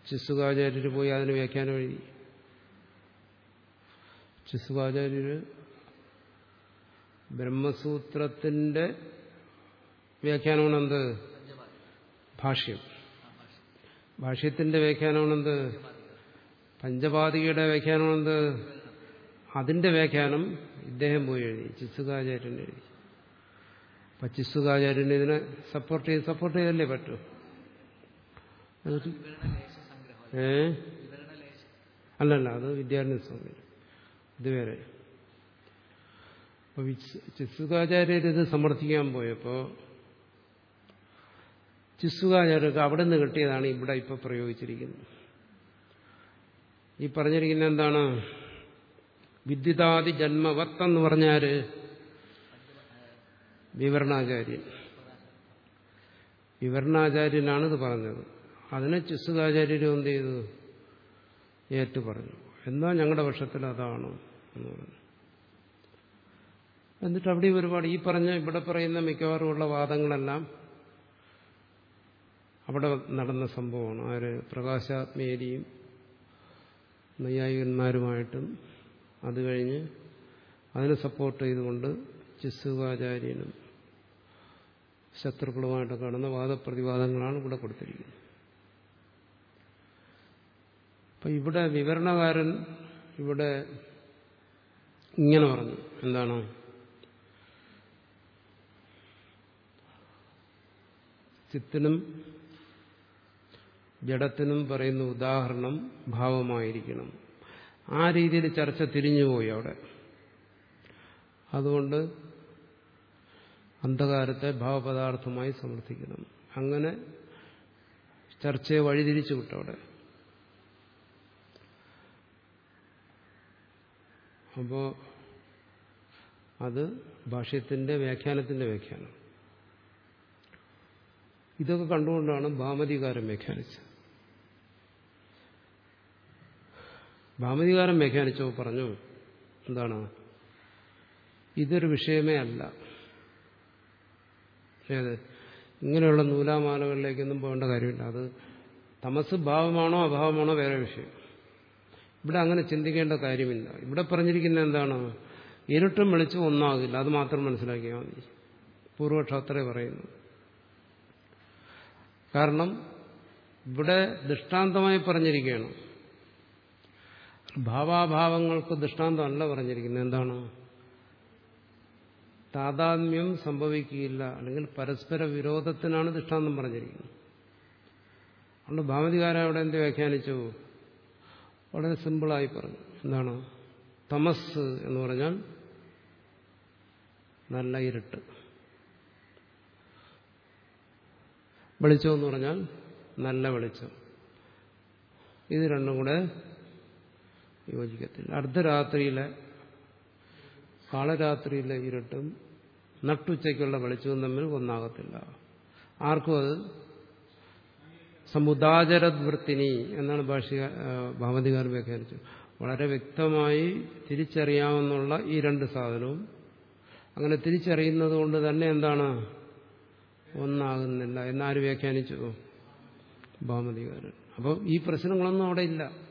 S1: ചിസുകാചാര്യർ പോയി അതിന് വ്യാഖ്യാനം എഴുതി. ചിസുകാചാര്യര് ബ്രഹ്മസൂത്രത്തിന്റെ വ്യാഖ്യാനമാണ് എന്ത് ഭാഷ്യം. ഭാഷ്യത്തിന്റെ വ്യാഖ്യാനമാണെന്ത്? പഞ്ചപാതികയുടെ വ്യാഖ്യാനമാണെന്ത് അതിന്റെ വ്യാഖ്യാനം ഇദ്ദേഹം പോയി എഴുതി ചിസുകാചാര്യൻ എഴുതി. അപ്പൊ ചിസുകാചാര്യൻ ഇതിനെ സപ്പോർട്ട് ചെയ്ത് സപ്പോർട്ട് ചെയ്തല്ലേ പറ്റൂ? ഏ? അല്ലല്ല അത് വിദ്യാർത്ഥി സ്വാമി. ഇതുവരെ. അപ്പൊ ചിസുകാചാര്യർ ഇത് സമർത്ഥിക്കാൻ പോയപ്പോ ചിസുകാചാര്യർക്ക് അവിടെ നിന്ന് കിട്ടിയതാണ് ഇവിടെ ഇപ്പൊ പ്രയോഗിച്ചിരിക്കുന്നത്. ഈ പറഞ്ഞിരിക്കുന്ന എന്താണ്? വിദ്യുതാദി ജന്മവത്ത് എന്ന് പറഞ്ഞാൽ വിവരണാചാര്യൻ വിവരണാചാര്യനാണ് ഇത് പറഞ്ഞത്. അതിനെ ചിസുകാചാര്യരും എന്ത് ചെയ്തു? ഏറ്റു പറഞ്ഞു എന്നാ ഞങ്ങളുടെ പക്ഷത്തിൽ അതാണ് എന്ന് പറഞ്ഞു. എന്നിട്ട് അവിടെ ഒരുപാട് ഈ പറഞ്ഞ ഇവിടെ പറയുന്ന മിക്കവാറും ഉള്ള വാദങ്ങളെല്ലാം അവിടെ നടന്ന സംഭവമാണ്. ആര്? പ്രകാശാത്മേരിയും നൈയായികന്മാരുമായിട്ടും അത് കഴിഞ്ഞ് അതിനെ സപ്പോർട്ട് ചെയ്തുകൊണ്ട് ചിസുകാചാര്യനും ശത്രുക്കളുമായിട്ടൊക്കെ കാണുന്ന വാദപ്രതിവാദങ്ങളാണ് ഇവിടെ കൊടുത്തിരിക്കുന്നത്. അപ്പൊ ഇവിടെ വിവരണകാരൻ ഇവിടെ ഇങ്ങനെ പറഞ്ഞു. എന്താണ്? ചിത്തിനും ജഡത്തിനും പറയുന്ന ഉദാഹരണം ഭാവമായിരിക്കണം. ആ രീതിയിൽ ചർച്ച തിരിഞ്ഞുപോയി അവിടെ. അതുകൊണ്ട് അന്ധകാരത്തെ ഭാവപദാർത്ഥമായി സമർത്ഥിക്കണം. അങ്ങനെ ചർച്ചയെ വഴിതിരിച്ചു വിട്ടവിടെ അപ്പോ അത് ഭാഷ്യത്തിന്റെ വ്യാഖ്യാനത്തിന്റെ വ്യാഖ്യാനം. ഇതൊക്കെ കണ്ടുകൊണ്ടാണ് ഭാമതികാരം വ്യാഖ്യാനിച്ചത്. ഭാമതികാരം വ്യാഖ്യാനിച്ചോ പറഞ്ഞു എന്താണ്? ഇതൊരു വിഷയമേ അല്ല. ഏത്? ഇങ്ങനെയുള്ള നൂലാമാലകളിലേക്കൊന്നും പോകേണ്ട കാര്യമില്ല. അത് തമസ് ഭാവമാണോ അഭാവമാണോ വേറെ വിഷയം. ഇവിടെ അങ്ങനെ ചിന്തിക്കേണ്ട കാര്യമില്ല. ഇവിടെ പറഞ്ഞിരിക്കുന്ന എന്താണ്? ഇരുട്ടും വെളിച്ചം ഒന്നാകില്ല. അത് മാത്രം മനസ്സിലാക്കിയാൽ മതി. പൂർവക്ഷ അത്രേ പറയുന്നു. കാരണം ഇവിടെ ദൃഷ്ടാന്തമായി പറഞ്ഞിരിക്കുകയാണ്. ഭാവാഭാവങ്ങൾക്ക് ദൃഷ്ടാന്തമല്ല പറഞ്ഞിരിക്കുന്നത്. എന്താണ്? താതാത്മ്യം സംഭവിക്കുകയില്ല. അല്ലെങ്കിൽ പരസ്പര വിരോധത്തിനാണ് ദൃഷ്ടാന്തം പറഞ്ഞിരിക്കുന്നത്. അതുകൊണ്ട് ഭാവതികാരൻ അവിടെ എന്ത് വ്യാഖ്യാനിച്ചു? വളരെ സിമ്പിളായി പറഞ്ഞു. എന്താണ്? തമസ് എന്ന് പറഞ്ഞാൽ നല്ല ഇരുട്ട്. വെളിച്ചം എന്ന് പറഞ്ഞാൽ നല്ല വെളിച്ചം. ഇത് രണ്ടും കൂടെ യോജിക്കത്തില്ല. അർദ്ധരാത്രിയിലെ കാളരാത്രിയിലെ ഇരുട്ടും നട്ടുച്ചയ്ക്കുള്ള വെളിച്ചവും തമ്മിൽ ഒന്നാകത്തില്ല. ആർക്കും അത് സമുദാചരവൃത്തിനി എന്നാണ് ഭാഷിക ഭാവതികാർ വ്യാഖ്യാനിച്ചത്. വളരെ വ്യക്തമായി തിരിച്ചറിയാവുന്നുള്ള ഈ രണ്ട് സാധനവും അങ്ങനെ തിരിച്ചറിയുന്നത് കൊണ്ട് തന്നെ എന്താണ്? ഒന്നാകുന്നില്ല. എന്നാര് വ്യാഖ്യാനിച്ചു? ഭാമതികാരൻ. അപ്പോൾ ഈ പ്രശ്നങ്ങളൊന്നും അവിടെ ഇല്ല.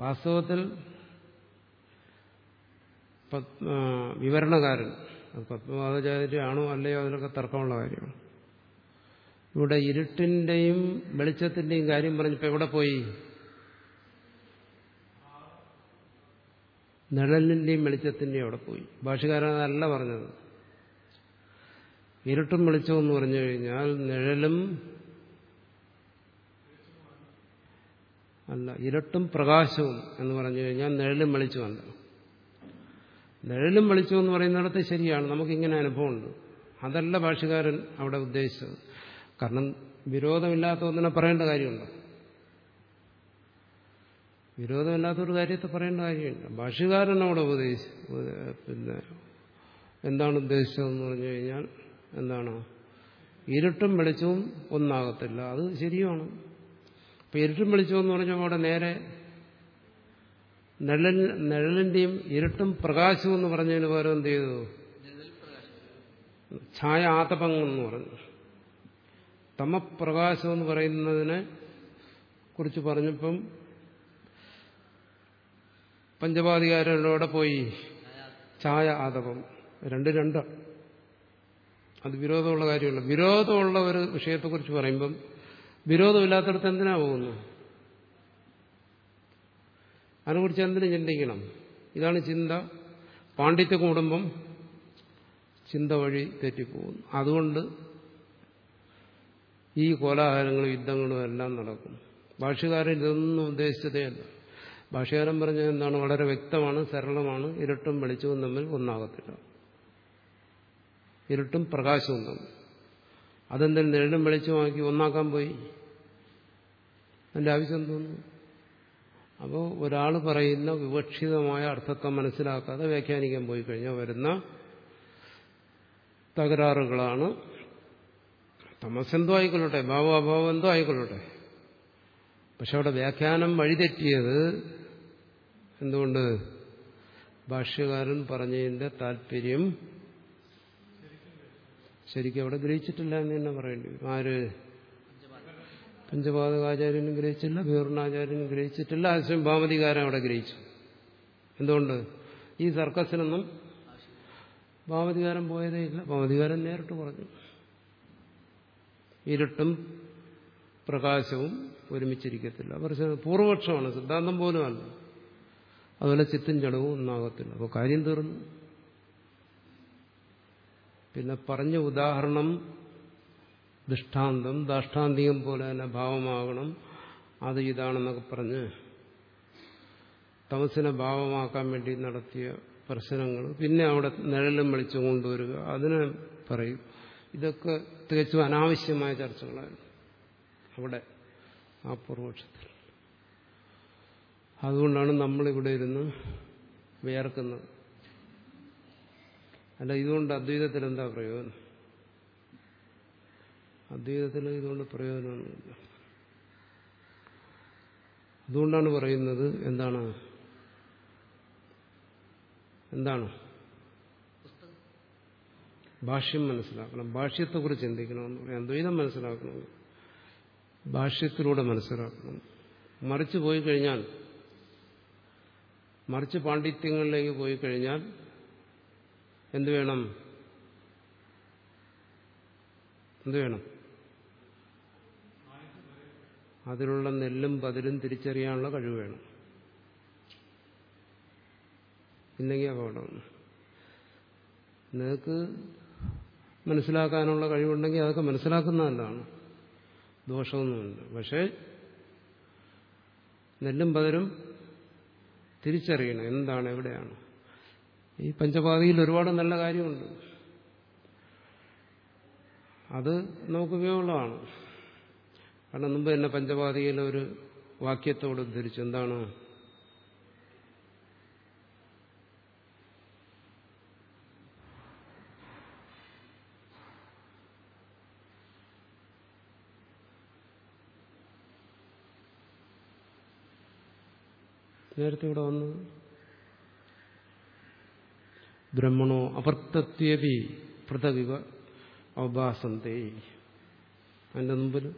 S1: വാസ്തവത്തിൽ വിവരണകാരൻ. അത് പത്മവാദചാര്യാണോ അല്ലയോ അതിലൊക്കെ തർക്കമുള്ള കാര്യമാണ്. ഇവിടെ ഇരുട്ടിന്റെയും വെളിച്ചത്തിന്റെയും കാര്യം പറഞ്ഞപ്പോ എവിടെ പോയി? നിഴലിന്റെയും വെളിച്ചത്തിന്റെയും അവിടെ പോയി. ഭാഷകാരൻ പറഞ്ഞത്. ഇരുട്ടും വെളിച്ചവും എന്ന് പറഞ്ഞു കഴിഞ്ഞാൽ നിഴലും അല്ല ഇരട്ടും പ്രകാശവും എന്ന് പറഞ്ഞു കഴിഞ്ഞാൽ നിഴലും വെളിച്ചമല്ല നിഴലും വെളിച്ചവും എന്ന് പറയുന്നിടത്ത് ശരിയാണ്. നമുക്കിങ്ങനെ അനുഭവമുണ്ട്. അതല്ല ഭാഷകാരൻ അവിടെ ഉദ്ദേശിച്ചത്. കാരണം വിരോധമില്ലാത്ത ഒന്നിനെ പറയേണ്ട കാര്യമുണ്ടോ? വിരോധമില്ലാത്ത ഒരു കാര്യത്തെ പറയേണ്ട കാര്യമില്ല. ഭാഷകാരൻ അവിടെ ഉപദേശിച്ചു പിന്നെ എന്താണ് ഉദ്ദേശിച്ചതെന്ന് പറഞ്ഞു കഴിഞ്ഞാൽ എന്താണ്? ഇരുട്ടും വെളിച്ചവും ഒന്നാകത്തില്ല. അത് ശരിയാണ്. അപ്പൊ ഇരുട്ടും വെളിച്ചമെന്ന് പറഞ്ഞപ്പോൾ അവിടെ നേരെ നിഴൽ നിഴലിന്റെയും ഇരുട്ടും പ്രകാശവും എന്ന് പറഞ്ഞതിന് പകരം എന്ത് ചെയ്തു? ഛായ ആതപങ് എന്ന് പറഞ്ഞു. തമപ്രകാശം എന്ന് പറയുന്നതിനെ കുറിച്ച് പറഞ്ഞപ്പം പഞ്ചപാധികാരികളോടെ പോയി. ഛായ ആതപം. രണ്ട് രണ്ട്. അത് വിരോധമുള്ള കാര്യമല്ല. വിരോധമുള്ള ഒരു വിഷയത്തെക്കുറിച്ച് പറയുമ്പം വിരോധമില്ലാത്തടത്ത് എന്തിനാ പോകുന്നു? അതിനെക്കുറിച്ച് എന്തിനു ചിന്തിക്കണം? ഇതാണ് ചിന്ത. പാണ്ഡിത്യ കൂടുമ്പം ചിന്ത വഴി തെറ്റിപ്പോകുന്നു. അതുകൊണ്ട് ഈ കോലാഹലങ്ങളും യുദ്ധങ്ങളും എല്ലാം നടക്കും. ഭാഷകാരൻ ഇതൊന്നും ഉദ്ദേശിച്ചതേ അല്ല ഭാഷ്യകാരൻ പറഞ്ഞത് എന്താണ്? വളരെ വ്യക്തമാണ് സരളമാണ്. ഇരുട്ടും വെളിച്ചവും തമ്മിൽ ഒന്നാകത്തില്ല. ഇരുട്ടും പ്രകാശവും തമ്മിൽ. അതെന്തായാലും നിഴലും വെളിച്ചമാക്കി ഒന്നാക്കാൻ പോയി. അതിന്റെ ആവശ്യം തോന്നുന്നു. അപ്പോൾ ഒരാൾ പറയുന്ന വിവക്ഷിതമായ അർത്ഥത്തെ മനസ്സിലാക്കാതെ വ്യാഖ്യാനിക്കാൻ പോയി കഴിഞ്ഞാൽ വരുന്ന തകരാറുകളാണ്. തമസെന്തോ ആയിക്കൊള്ളട്ടെ ഭാവാഭാവം എന്തോ ആയിക്കൊള്ളട്ടെ. പക്ഷെ അവിടെ വ്യാഖ്യാനം വഴിതെറ്റിയത് എന്തുകൊണ്ട്? ഭാഷ്യകാരൻ പറഞ്ഞതിന്റെ താല്പര്യം ശരിക്കും അവിടെ ഗ്രഹിച്ചിട്ടില്ല എന്ന് തന്നെ പറയേണ്ടി വരും. ആര്? പഞ്ചപാതകാചാര്യനും ഗ്രഹിച്ചില്ല വിവരണാചാര്യനും ഗ്രഹിച്ചിട്ടില്ല ആശ്രം ഭാമതികാരൻ അവിടെ ഗ്രഹിച്ചു. എന്തുകൊണ്ട്? ഈ സർക്കസിനൊന്നും ഭാമതികാരൻ പോയതേ ഇല്ല. ഭാമതികാരൻ നേരിട്ട് പറഞ്ഞു. ഇരുട്ടും പ്രകാശവും ഒരുമിച്ചിരിക്കത്തില്ല. പക്ഷേ പൂർവപക്ഷമാണ്. സിദ്ധാന്തം പോലും അല്ല. അതുപോലെ ചിത്തും ജടവും ഒന്നാകത്തില്ല അപ്പോൾ കാര്യം തീർന്നു. പിന്നെ പറഞ്ഞ ഉദാഹരണം ദൃഷ്ടാന്തം ദാഷ്ടാന്തികം പോലെ തന്നെ ഭാവമാകണം. അത് ഇതാണെന്നൊക്കെ പറഞ്ഞ് തമസിനെ ഭാവമാക്കാൻ വേണ്ടി നടത്തിയ പ്രശ്നങ്ങൾ. പിന്നെ അവിടെ നിഴലും വെളിച്ചം കൊണ്ടുവരിക. അതിനെ പറയും. ഇതൊക്കെ തികച്ചും അനാവശ്യമായ ചർച്ചകളായിരുന്നു അവിടെ ആ പൂർവപക്ഷത്തിൽ. അതുകൊണ്ടാണ് നമ്മളിവിടെ ഇരുന്ന് വിയർക്കുന്നത്. അല്ല ഇതുകൊണ്ട് അദ്വൈതത്തിൽ എന്താ പ്രയോജനം? അദ്വൈതത്തിൽ ഇതുകൊണ്ട് പ്രയോജനമൊന്നുമില്ല അതുകൊണ്ടാണ് പറയുന്നത് എന്താണ്? എന്താണ്? ഭാഷ്യം മനസ്സിലാക്കണം. ഭാഷ്യത്തെക്കുറിച്ച് ചിന്തിക്കണമെന്ന് പറയാം. അദ്വൈതം മനസ്സിലാക്കണം ഭാഷ്യത്തിലൂടെ മനസ്സിലാക്കണം. മറിച്ച് പോയി കഴിഞ്ഞാൽ മറിച്ച് പാണ്ഡിത്യങ്ങളിലേക്ക് പോയി കഴിഞ്ഞാൽ എന്തു വേണം? എന്തു വേണം? അതിലുള്ള നെല്ലും പതിലും തിരിച്ചറിയാനുള്ള കഴിവ് വേണം. ഇല്ലെങ്കിൽ അപകടമാണ് നിങ്ങൾക്ക് മനസ്സിലാക്കാനുള്ള കഴിവുണ്ടെങ്കിൽ അതൊക്കെ മനസ്സിലാക്കുന്ന നല്ലതാണ്. ദോഷമൊന്നുമില്ല. പക്ഷേ നെല്ലും പതിലും തിരിച്ചറിയണം. എന്താണ്? എവിടെയാണ്? ഈ പഞ്ചപാതിയിൽ ഒരുപാട് നല്ല കാര്യമുണ്ട്. അത് നമുക്ക് ഉപയോഗമുള്ളതാണ്. കാരണം മുമ്പ് തന്നെ പഞ്ചപാതിയിൽ ഒരു വാക്യത്തോട് ഉദ്ധരിച്ചു. എന്താണ്? നേരത്തെ ഇവിടെ വന്നത് ബ്രഹ്മണോ അപർത്തത്വപി പൃഥകിവ അവഭാസന്തേ. അതിന്റെ മുമ്പിൽ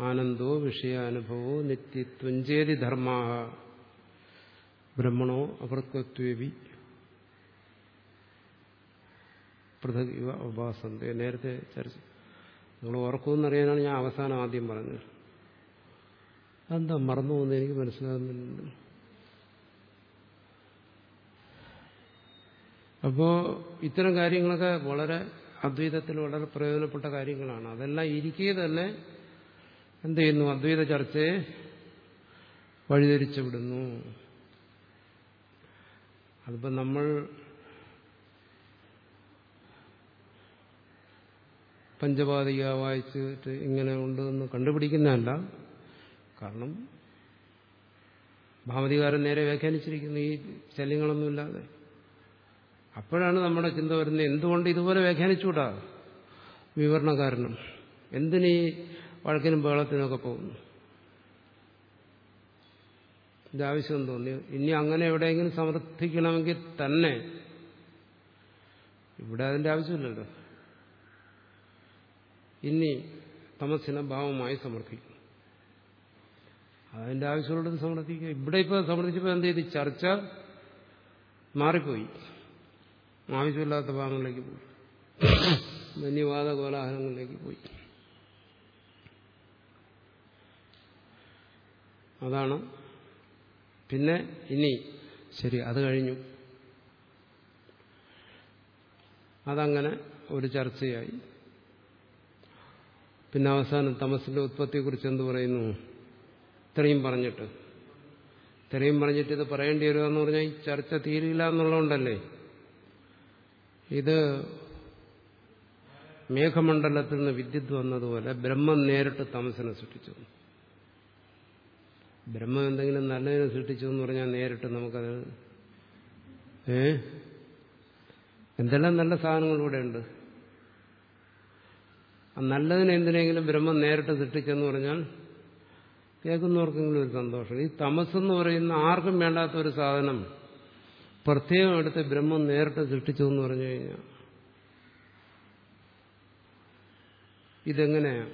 S1: ആനന്ദോ വിഷയാനുഭവോ നിത്യത്വഞ്ചേതി ധർമാ ബ്രഹ്മണോ അപർത്തത്വപി പൃഥകിവ അവഭാസന്തേ. നേരത്തെ ചർച്ച നിങ്ങൾ ഓർക്കുമെന്നറിയാനാണ് ഞാൻ അവസാനം ആദ്യം പറഞ്ഞത്. അതെന്താ മറന്നു പോകുന്നത്? എനിക്ക് മനസ്സിലാകുന്നില്ല. അപ്പോ ഇത്തരം കാര്യങ്ങളൊക്കെ വളരെ അദ്വൈതത്തിൽ വളരെ പ്രയോജനപ്പെട്ട കാര്യങ്ങളാണ്. അതെല്ലാം ഇരിക്കെ തന്നെ എന്ത് ചെയ്യുന്നു അദ്വൈത ചർച്ചയെ വഴിതിരിച്ചു വിടുന്നു. അതിപ്പോ നമ്മൾ പഞ്ചപാതിക വായിച്ചിട്ട് ഇങ്ങനെ ഉണ്ടെന്ന് കണ്ടുപിടിക്കുന്നതല്ല. കാരണം ഭാമതികാരൻ നേരെ വ്യാഖ്യാനിച്ചിരിക്കുന്നു. ഈ ശല്യങ്ങളൊന്നുമില്ലാതെ. അപ്പോഴാണ് നമ്മുടെ ചിന്ത വരുന്നത് എന്തുകൊണ്ട് ഇതുപോലെ വ്യാഖ്യാനിച്ചുകൂടാ? വിവരണ കാരണം എന്തിനീ വഴക്കിനും ബഹളത്തിനൊക്കെ പോകുന്നു? ഇത് ആവശ്യം തോന്നി. ഇനി അങ്ങനെ എവിടെയെങ്കിലും സമർത്ഥിക്കണമെങ്കിൽ തന്നെ. ഇവിടെ അതിന്റെ ആവശ്യമില്ലല്ലോ. ഇനി തമസിനെ ഭാവമായി സമർത്ഥിക്കും. അതിന്റെ ആവശ്യമുള്ളത് സമർത്ഥിക്കുക. ഇവിടെ ഇപ്പോൾ സമർത്ഥിച്ചപ്പോൾ എന്ത് ചെയ്ത്? ചർച്ച മാറിപ്പോയി. ആവശ്യമില്ലാത്ത ഭാഗങ്ങളിലേക്ക് പോയി. ധന്യവാദ കോലാഹലങ്ങളിലേക്ക് പോയി. അതാണ്. പിന്നെ ഇനി ശരി അത് കഴിഞ്ഞു. അതങ്ങനെ ഒരു ചർച്ചയായി. പിന്നെ അവസാനം തമസിന്റെ ഉത്പത്തിയെക്കുറിച്ച് എന്ത് പറയുന്നു? ഇത്രയും പറഞ്ഞിട്ട്. ഇത്രയും പറഞ്ഞിട്ട് ഇത് പറയേണ്ടി എന്ന് പറഞ്ഞാൽ ഈ ചർച്ച തീരില്ല എന്നുള്ളതുകൊണ്ടല്ലേ? ഇത് മേഘമണ്ഡലത്തിൽ നിന്ന് വിദ്യുത് വന്നതുപോലെ ബ്രഹ്മം നേരിട്ട് തമസിനെ സൃഷ്ടിച്ചു. ബ്രഹ്മം എന്തെങ്കിലും നല്ലതിനെ സൃഷ്ടിച്ചു എന്ന് പറഞ്ഞാൽ നേരിട്ട് നമുക്കത് ഏ? എന്തെല്ലാം നല്ല സാധനങ്ങൾ ഇവിടെ ഉണ്ട്? ആ നല്ലതിനെന്തിനെങ്കിലും ബ്രഹ്മം നേരിട്ട് സൃഷ്ടിച്ചെന്ന് പറഞ്ഞാൽ കേൾക്കുന്നവർക്കെങ്കിലും ഒരു സന്തോഷം. ഈ തമസ് എന്ന് പറയുന്ന ആർക്കും വേണ്ടാത്ത ഒരു സാധനം പ്രത്യേകം എടുത്ത് ബ്രഹ്മം നേരിട്ട് സൃഷ്ടിച്ചു എന്ന് പറഞ്ഞു കഴിഞ്ഞാൽ ഇതെങ്ങനെയാ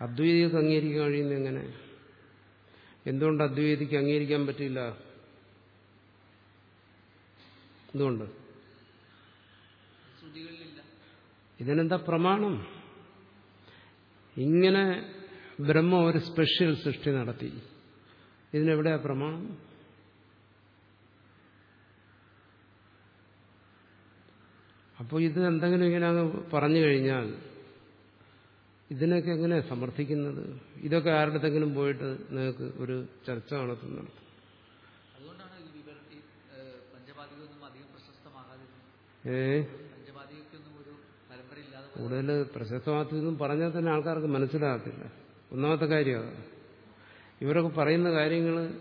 S1: അദ്വൈതിക്ക് അംഗീകരിക്കാൻ കഴിയുന്ന എങ്ങനെ? എന്തുകൊണ്ട് അദ്വൈതിക്ക് അംഗീകരിക്കാൻ പറ്റില്ല? എന്തുകൊണ്ട്? ഇതിനെന്താ പ്രമാണം? ഇങ്ങനെ ബ്രഹ്മ ഒരു സ്പെഷ്യൽ സൃഷ്ടി നടത്തി. ഇതിനെവിടെയാ പ്രമാണം? അപ്പോൾ ഇത് എന്തെങ്കിലും ഇങ്ങനെ അങ്ങ് പറഞ്ഞു കഴിഞ്ഞാൽ ഇതിനൊക്കെ എങ്ങനെയാണ് സമർത്ഥിക്കുന്നത്? ഇതൊക്കെ ആരുടെങ്കിലും പോയിട്ട് നിങ്ങൾക്ക് ഒരു ചർച്ച
S2: പ്രശസ്തമാകാതിരുന്നത്.
S1: ഏ. കൂടുതൽ പ്രശസ്തമാക്കുന്നതും പറഞ്ഞാൽ തന്നെ ആൾക്കാർക്ക് മനസ്സിലാകത്തില്ല. ഒന്നാമത്തെ കാര്യം ഇവരൊക്കെ പറയുന്ന കാര്യങ്ങൾ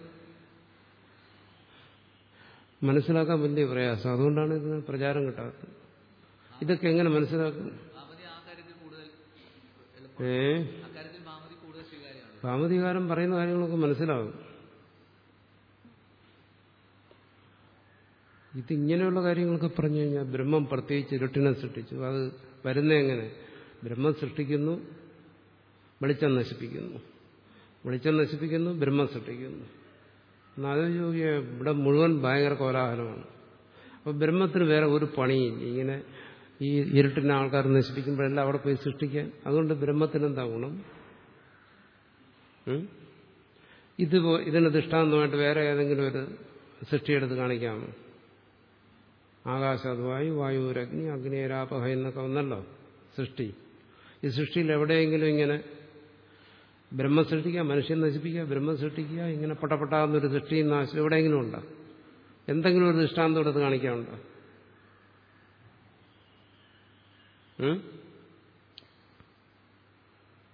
S1: മനസ്സിലാക്കാൻ വലിയ പ്രയാസം. അതുകൊണ്ടാണ് ഇതിന് പ്രചാരം കിട്ടാത്തത്. ഇതൊക്കെ എങ്ങനെ മനസ്സിലാക്കും ഏ? ഭാമതികാരം പറയുന്ന കാര്യങ്ങളൊക്കെ മനസ്സിലാകും ഇതിങ്ങനെയുള്ള കാര്യങ്ങളൊക്കെ പറഞ്ഞു കഴിഞ്ഞാൽ ബ്രഹ്മം പ്രത്യേകിച്ച് ഇരുട്ടിനെ സൃഷ്ടിച്ചു. അത് വരുന്ന എങ്ങനെ? ബ്രഹ്മം സൃഷ്ടിക്കുന്നു വെളിച്ചം നശിപ്പിക്കുന്നു. വെളിച്ചം നശിപ്പിക്കുന്നു ബ്രഹ്മം സൃഷ്ടിക്കുന്നു. നോക്കിയാൽ ഇവിടെ മുഴുവൻ ഭയങ്കര കോലാഹലമാണ്. അപ്പോൾ ബ്രഹ്മത്തിന് വേറെ ഒരു പണിയില്ല. ഇങ്ങനെ ഈ ഇരുട്ടിനെ ആൾക്കാർ നശിപ്പിക്കുമ്പോഴെല്ലാം അവിടെ പോയി സൃഷ്ടിക്കാൻ. അതുകൊണ്ട് ബ്രഹ്മത്തിന് എന്താ ഗുണം ഇത് ഇതിന് ദൃഷ്ടാന്തമായിട്ട് വേറെ ഏതെങ്കിലും ഒരു സൃഷ്ടിയെടുത്ത് കാണിക്കാമോ ആകാശത് വായു വായുരഗ്നി അഗ്നിയരാപഹ എന്നൊക്കെ വന്നല്ലോ സൃഷ്ടി. ഈ സൃഷ്ടിയിൽ എവിടെയെങ്കിലും ഇങ്ങനെ ബ്രഹ്മ സൃഷ്ടിക്കുക മനുഷ്യൻ നശിപ്പിക്കുക ബ്രഹ്മ സൃഷ്ടിക്കുക ഇങ്ങനെ പട്ടപ്പെട്ടാകുന്നൊരു സൃഷ്ടി നാശം എവിടെയെങ്കിലും ഉണ്ടോ? എന്തെങ്കിലും ഒരു ദൃഷ്ടാന്തം എടുത്ത് കാണിക്കാനുണ്ടോ?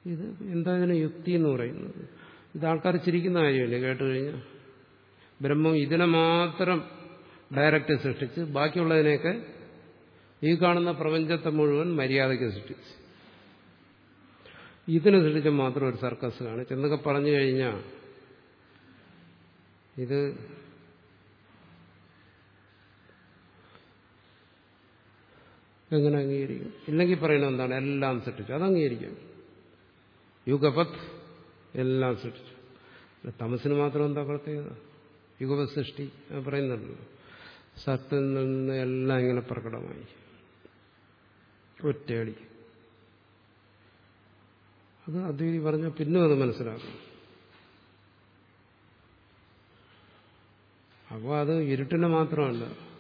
S1: ഇത് എന്താ ഇതിന് യുക്തി എന്ന് പറയുന്നത്? ഇത് ആൾക്കാർ ചിരിക്കുന്ന കാര്യമല്ലേ? കേട്ട് കഴിഞ്ഞാൽ ബ്രഹ്മം ഇതിനെ മാത്രം ഡയറക്റ്റ് സൃഷ്ടിച്ച് ബാക്കിയുള്ളതിനെയൊക്കെ ഈ കാണുന്ന പ്രപഞ്ചത്തെ മുഴുവൻ മര്യാദയ്ക്ക് സൃഷ്ടിച്ച്. ഇതിനെ സൃഷ്ടിച്ച മാത്രം ഒരു സർക്കസ് കാണിച്ച്. എന്നൊക്കെ പറഞ്ഞു കഴിഞ്ഞാൽ ഇത് എങ്ങനെ അംഗീകരിക്കും. ഇല്ലെങ്കിൽ പറയണത് എന്താണ്? എല്ലാം സൃഷ്ടിച്ചു. അത് അംഗീകരിക്കാം. യുഗപത് എല്ലാം സൃഷ്ടിച്ചു. തമസിന് മാത്രം എന്താ പ്രത്യേകത? യുഗപത് സൃഷ്ടി പറയുന്നുണ്ടല്ലോ. സത്തിൽ നിന്ന് എല്ലാം ഇങ്ങനെ പ്രകടമായി. ഒറ്റയടി. അത് അദ്വൈതി പറഞ്ഞാൽ പിന്നെ അത് മനസ്സിലാക്കും. അപ്പോൾ അത് ഇരുട്ടിന് മാത്രമല്ല.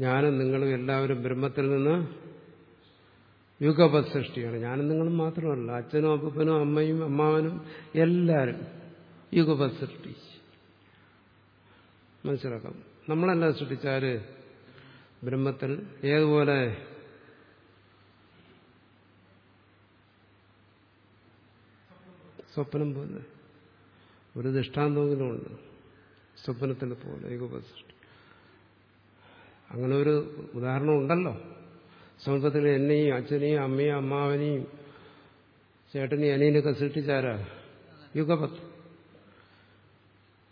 S1: ഞാനും നിങ്ങളും എല്ലാവരും ബ്രഹ്മത്തിൽ നിന്ന് യുഗപത് സൃഷ്ടിയാണ്. ഞാനും നിങ്ങളും മാത്രമല്ല അച്ഛനും അപ്പനും അമ്മയും അമ്മാവനും എല്ലാവരും യുഗപത് സൃഷ്ടി. മനസ്സിലാക്കാം? നമ്മളല്ല സൃഷ്ടിച്ചാൽ ബ്രഹ്മത്തിൽ ഏതുപോലെ സ്വപ്നം പോലെ ഒരു ദൃഷ്ടാന്തമെങ്കിലും ഉണ്ട്. സ്വപ്നത്തിനെ പോലെ യുഗപത് സൃഷ്ടി. അങ്ങനെ ഒരു ഉദാഹരണം ഉണ്ടല്ലോ. സമൂഹത്തിൽ എന്നെയും അച്ഛനെയും അമ്മയും അമ്മാവനെയും ചേട്ടനെയും അനിയനൊക്കെ സൃഷ്ടിച്ചാരാ? യുഗപത്ത്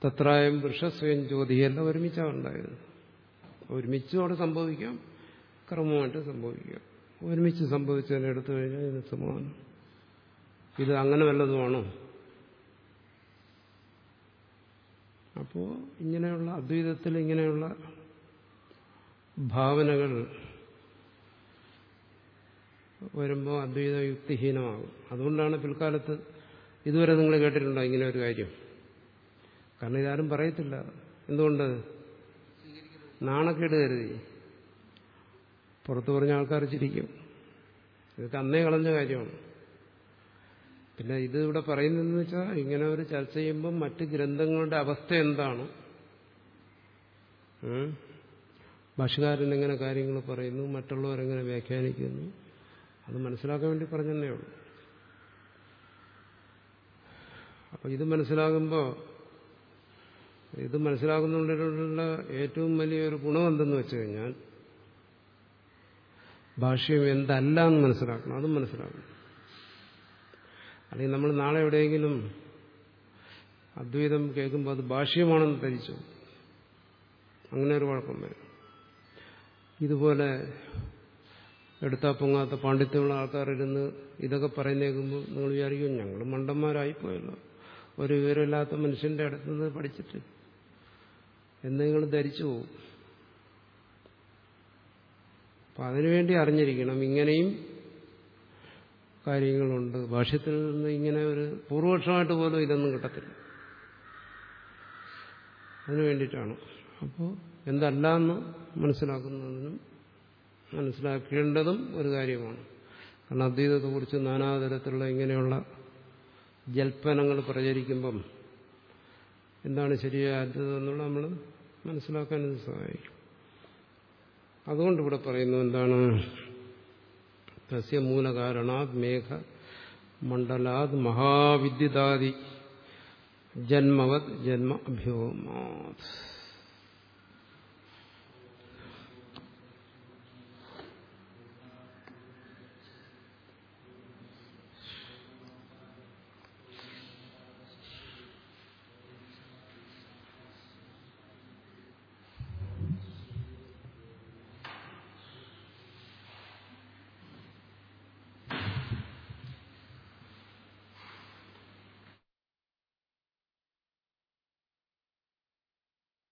S1: തത്രായം വൃഷസ്വയം ജ്യോതിയെല്ലാം ഒരുമിച്ചാണ് ഉണ്ടായത്. ഒരുമിച്ചും അവിടെ സംഭവിക്കാം ക്രമമായിട്ട് സംഭവിക്കാം. ഒരുമിച്ച് സംഭവിച്ചതിനെ എടുത്തു കഴിഞ്ഞാൽ ഇതിന് സമാനം. ഇത് അങ്ങനെ വല്ലതുമാണോ? അപ്പോൾ ഇങ്ങനെയുള്ള അദ്വൈതത്തിൽ ഇങ്ങനെയുള്ള ഭാവനകൾ വരുമ്പോൾ അദ്വൈത യുക്തിഹീനമാകും. അതുകൊണ്ടാണ് പിൽക്കാലത്ത് ഇതുവരെ നിങ്ങൾ കേട്ടിട്ടുണ്ടോ ഇങ്ങനെ ഒരു കാര്യം? കാരണം ഇതാരും പറയത്തില്ല. എന്തുകൊണ്ട്? നാണക്കേട് കരുതി. പുറത്തു പറഞ്ഞ ആൾക്കാർ ചിരിക്കും. ഇതൊക്കെ അന്നേ കളഞ്ഞ കാര്യമാണ്. പിന്നെ ഇത് ഇവിടെ പറയുന്നതെന്ന് വെച്ചാൽ ഇങ്ങനെ ഒരു ചർച്ച ചെയ്യുമ്പോൾ മറ്റ് ഗ്രന്ഥങ്ങളുടെ അവസ്ഥ എന്താണ്? ഭാഷകാരൻ എങ്ങനെ കാര്യങ്ങൾ പറയുന്നു മറ്റുള്ളവരെങ്ങനെ വ്യാഖ്യാനിക്കുന്നു അത് മനസ്സിലാക്കാൻ വേണ്ടി പറഞ്ഞതേ ഉള്ളൂ. അപ്പൊ ഇത് മനസ്സിലാകുമ്പോൾ ഇത് മനസ്സിലാക്കുന്നതിനുള്ള ഏറ്റവും വലിയൊരു ഗുണം എന്തെന്ന് വെച്ച് കഴിഞ്ഞാൽ ഭാഷ്യം എന്തല്ല എന്ന് മനസ്സിലാക്കണം അതും മനസ്സിലാക്കണം. അല്ലെങ്കിൽ നമ്മൾ നാളെ എവിടെയെങ്കിലും അദ്വൈതം കേൾക്കുമ്പോൾ അത് ഭാഷ്യമാണെന്ന് ധരിച്ചു അങ്ങനെ ഒരു കുഴപ്പം വരും. ഇതുപോലെ എടുത്താൽ പൊങ്ങാത്ത പാണ്ഡിത്യമുള്ള ആൾക്കാരിരുന്ന് ഇതൊക്കെ പറയുന്നേക്കുമ്പോൾ നിങ്ങൾ വിചാരിക്കും ഞങ്ങൾ മണ്ടന്മാരായിപ്പോയല്ലോ ഒരു വിവരമില്ലാത്ത മനുഷ്യന്റെ അടുത്ത് നിന്ന് പഠിച്ചിട്ട് എന്ന് നിങ്ങൾ ധരിച്ചു പോകും അപ്പം അതിനുവേണ്ടി അറിഞ്ഞിരിക്കണം ഇങ്ങനെയും കാര്യങ്ങളുണ്ട്. ഭാഷ്യത്തിൽ നിന്ന് ഇങ്ങനെ ഒരു പൂർവപക്ഷമായിട്ട് പോലും ഇതൊന്നും കിട്ടത്തില്ല. അതിനു വേണ്ടിയിട്ടാണ്. അപ്പോൾ എന്തല്ല എന്ന് മനസ്സിലാക്കുന്നതിനും മനസ്സിലാക്കേണ്ടതും ഒരു കാര്യമാണ്. കാരണം അദ്വൈതത്തെക്കുറിച്ച് നാനാതരത്തിലുള്ള ഇങ്ങനെയുള്ള ജൽപ്പനങ്ങൾ പ്രചരിക്കുമ്പം എന്താണ് ശരിയായ അദ്വൈതം എന്നുള്ള നമ്മൾ മനസ്സിലാക്കാൻ ഇത് സഹായിക്കും. അതുകൊണ്ട് ഇവിടെ പറയുന്നു എന്താണ്? തസ്യ മൂലകാരണാത് മേഘ മണ്ഡലാത് മഹാവിദ്യുതാദി ജന്മവത് ജന്മ അഭ്യോമാത്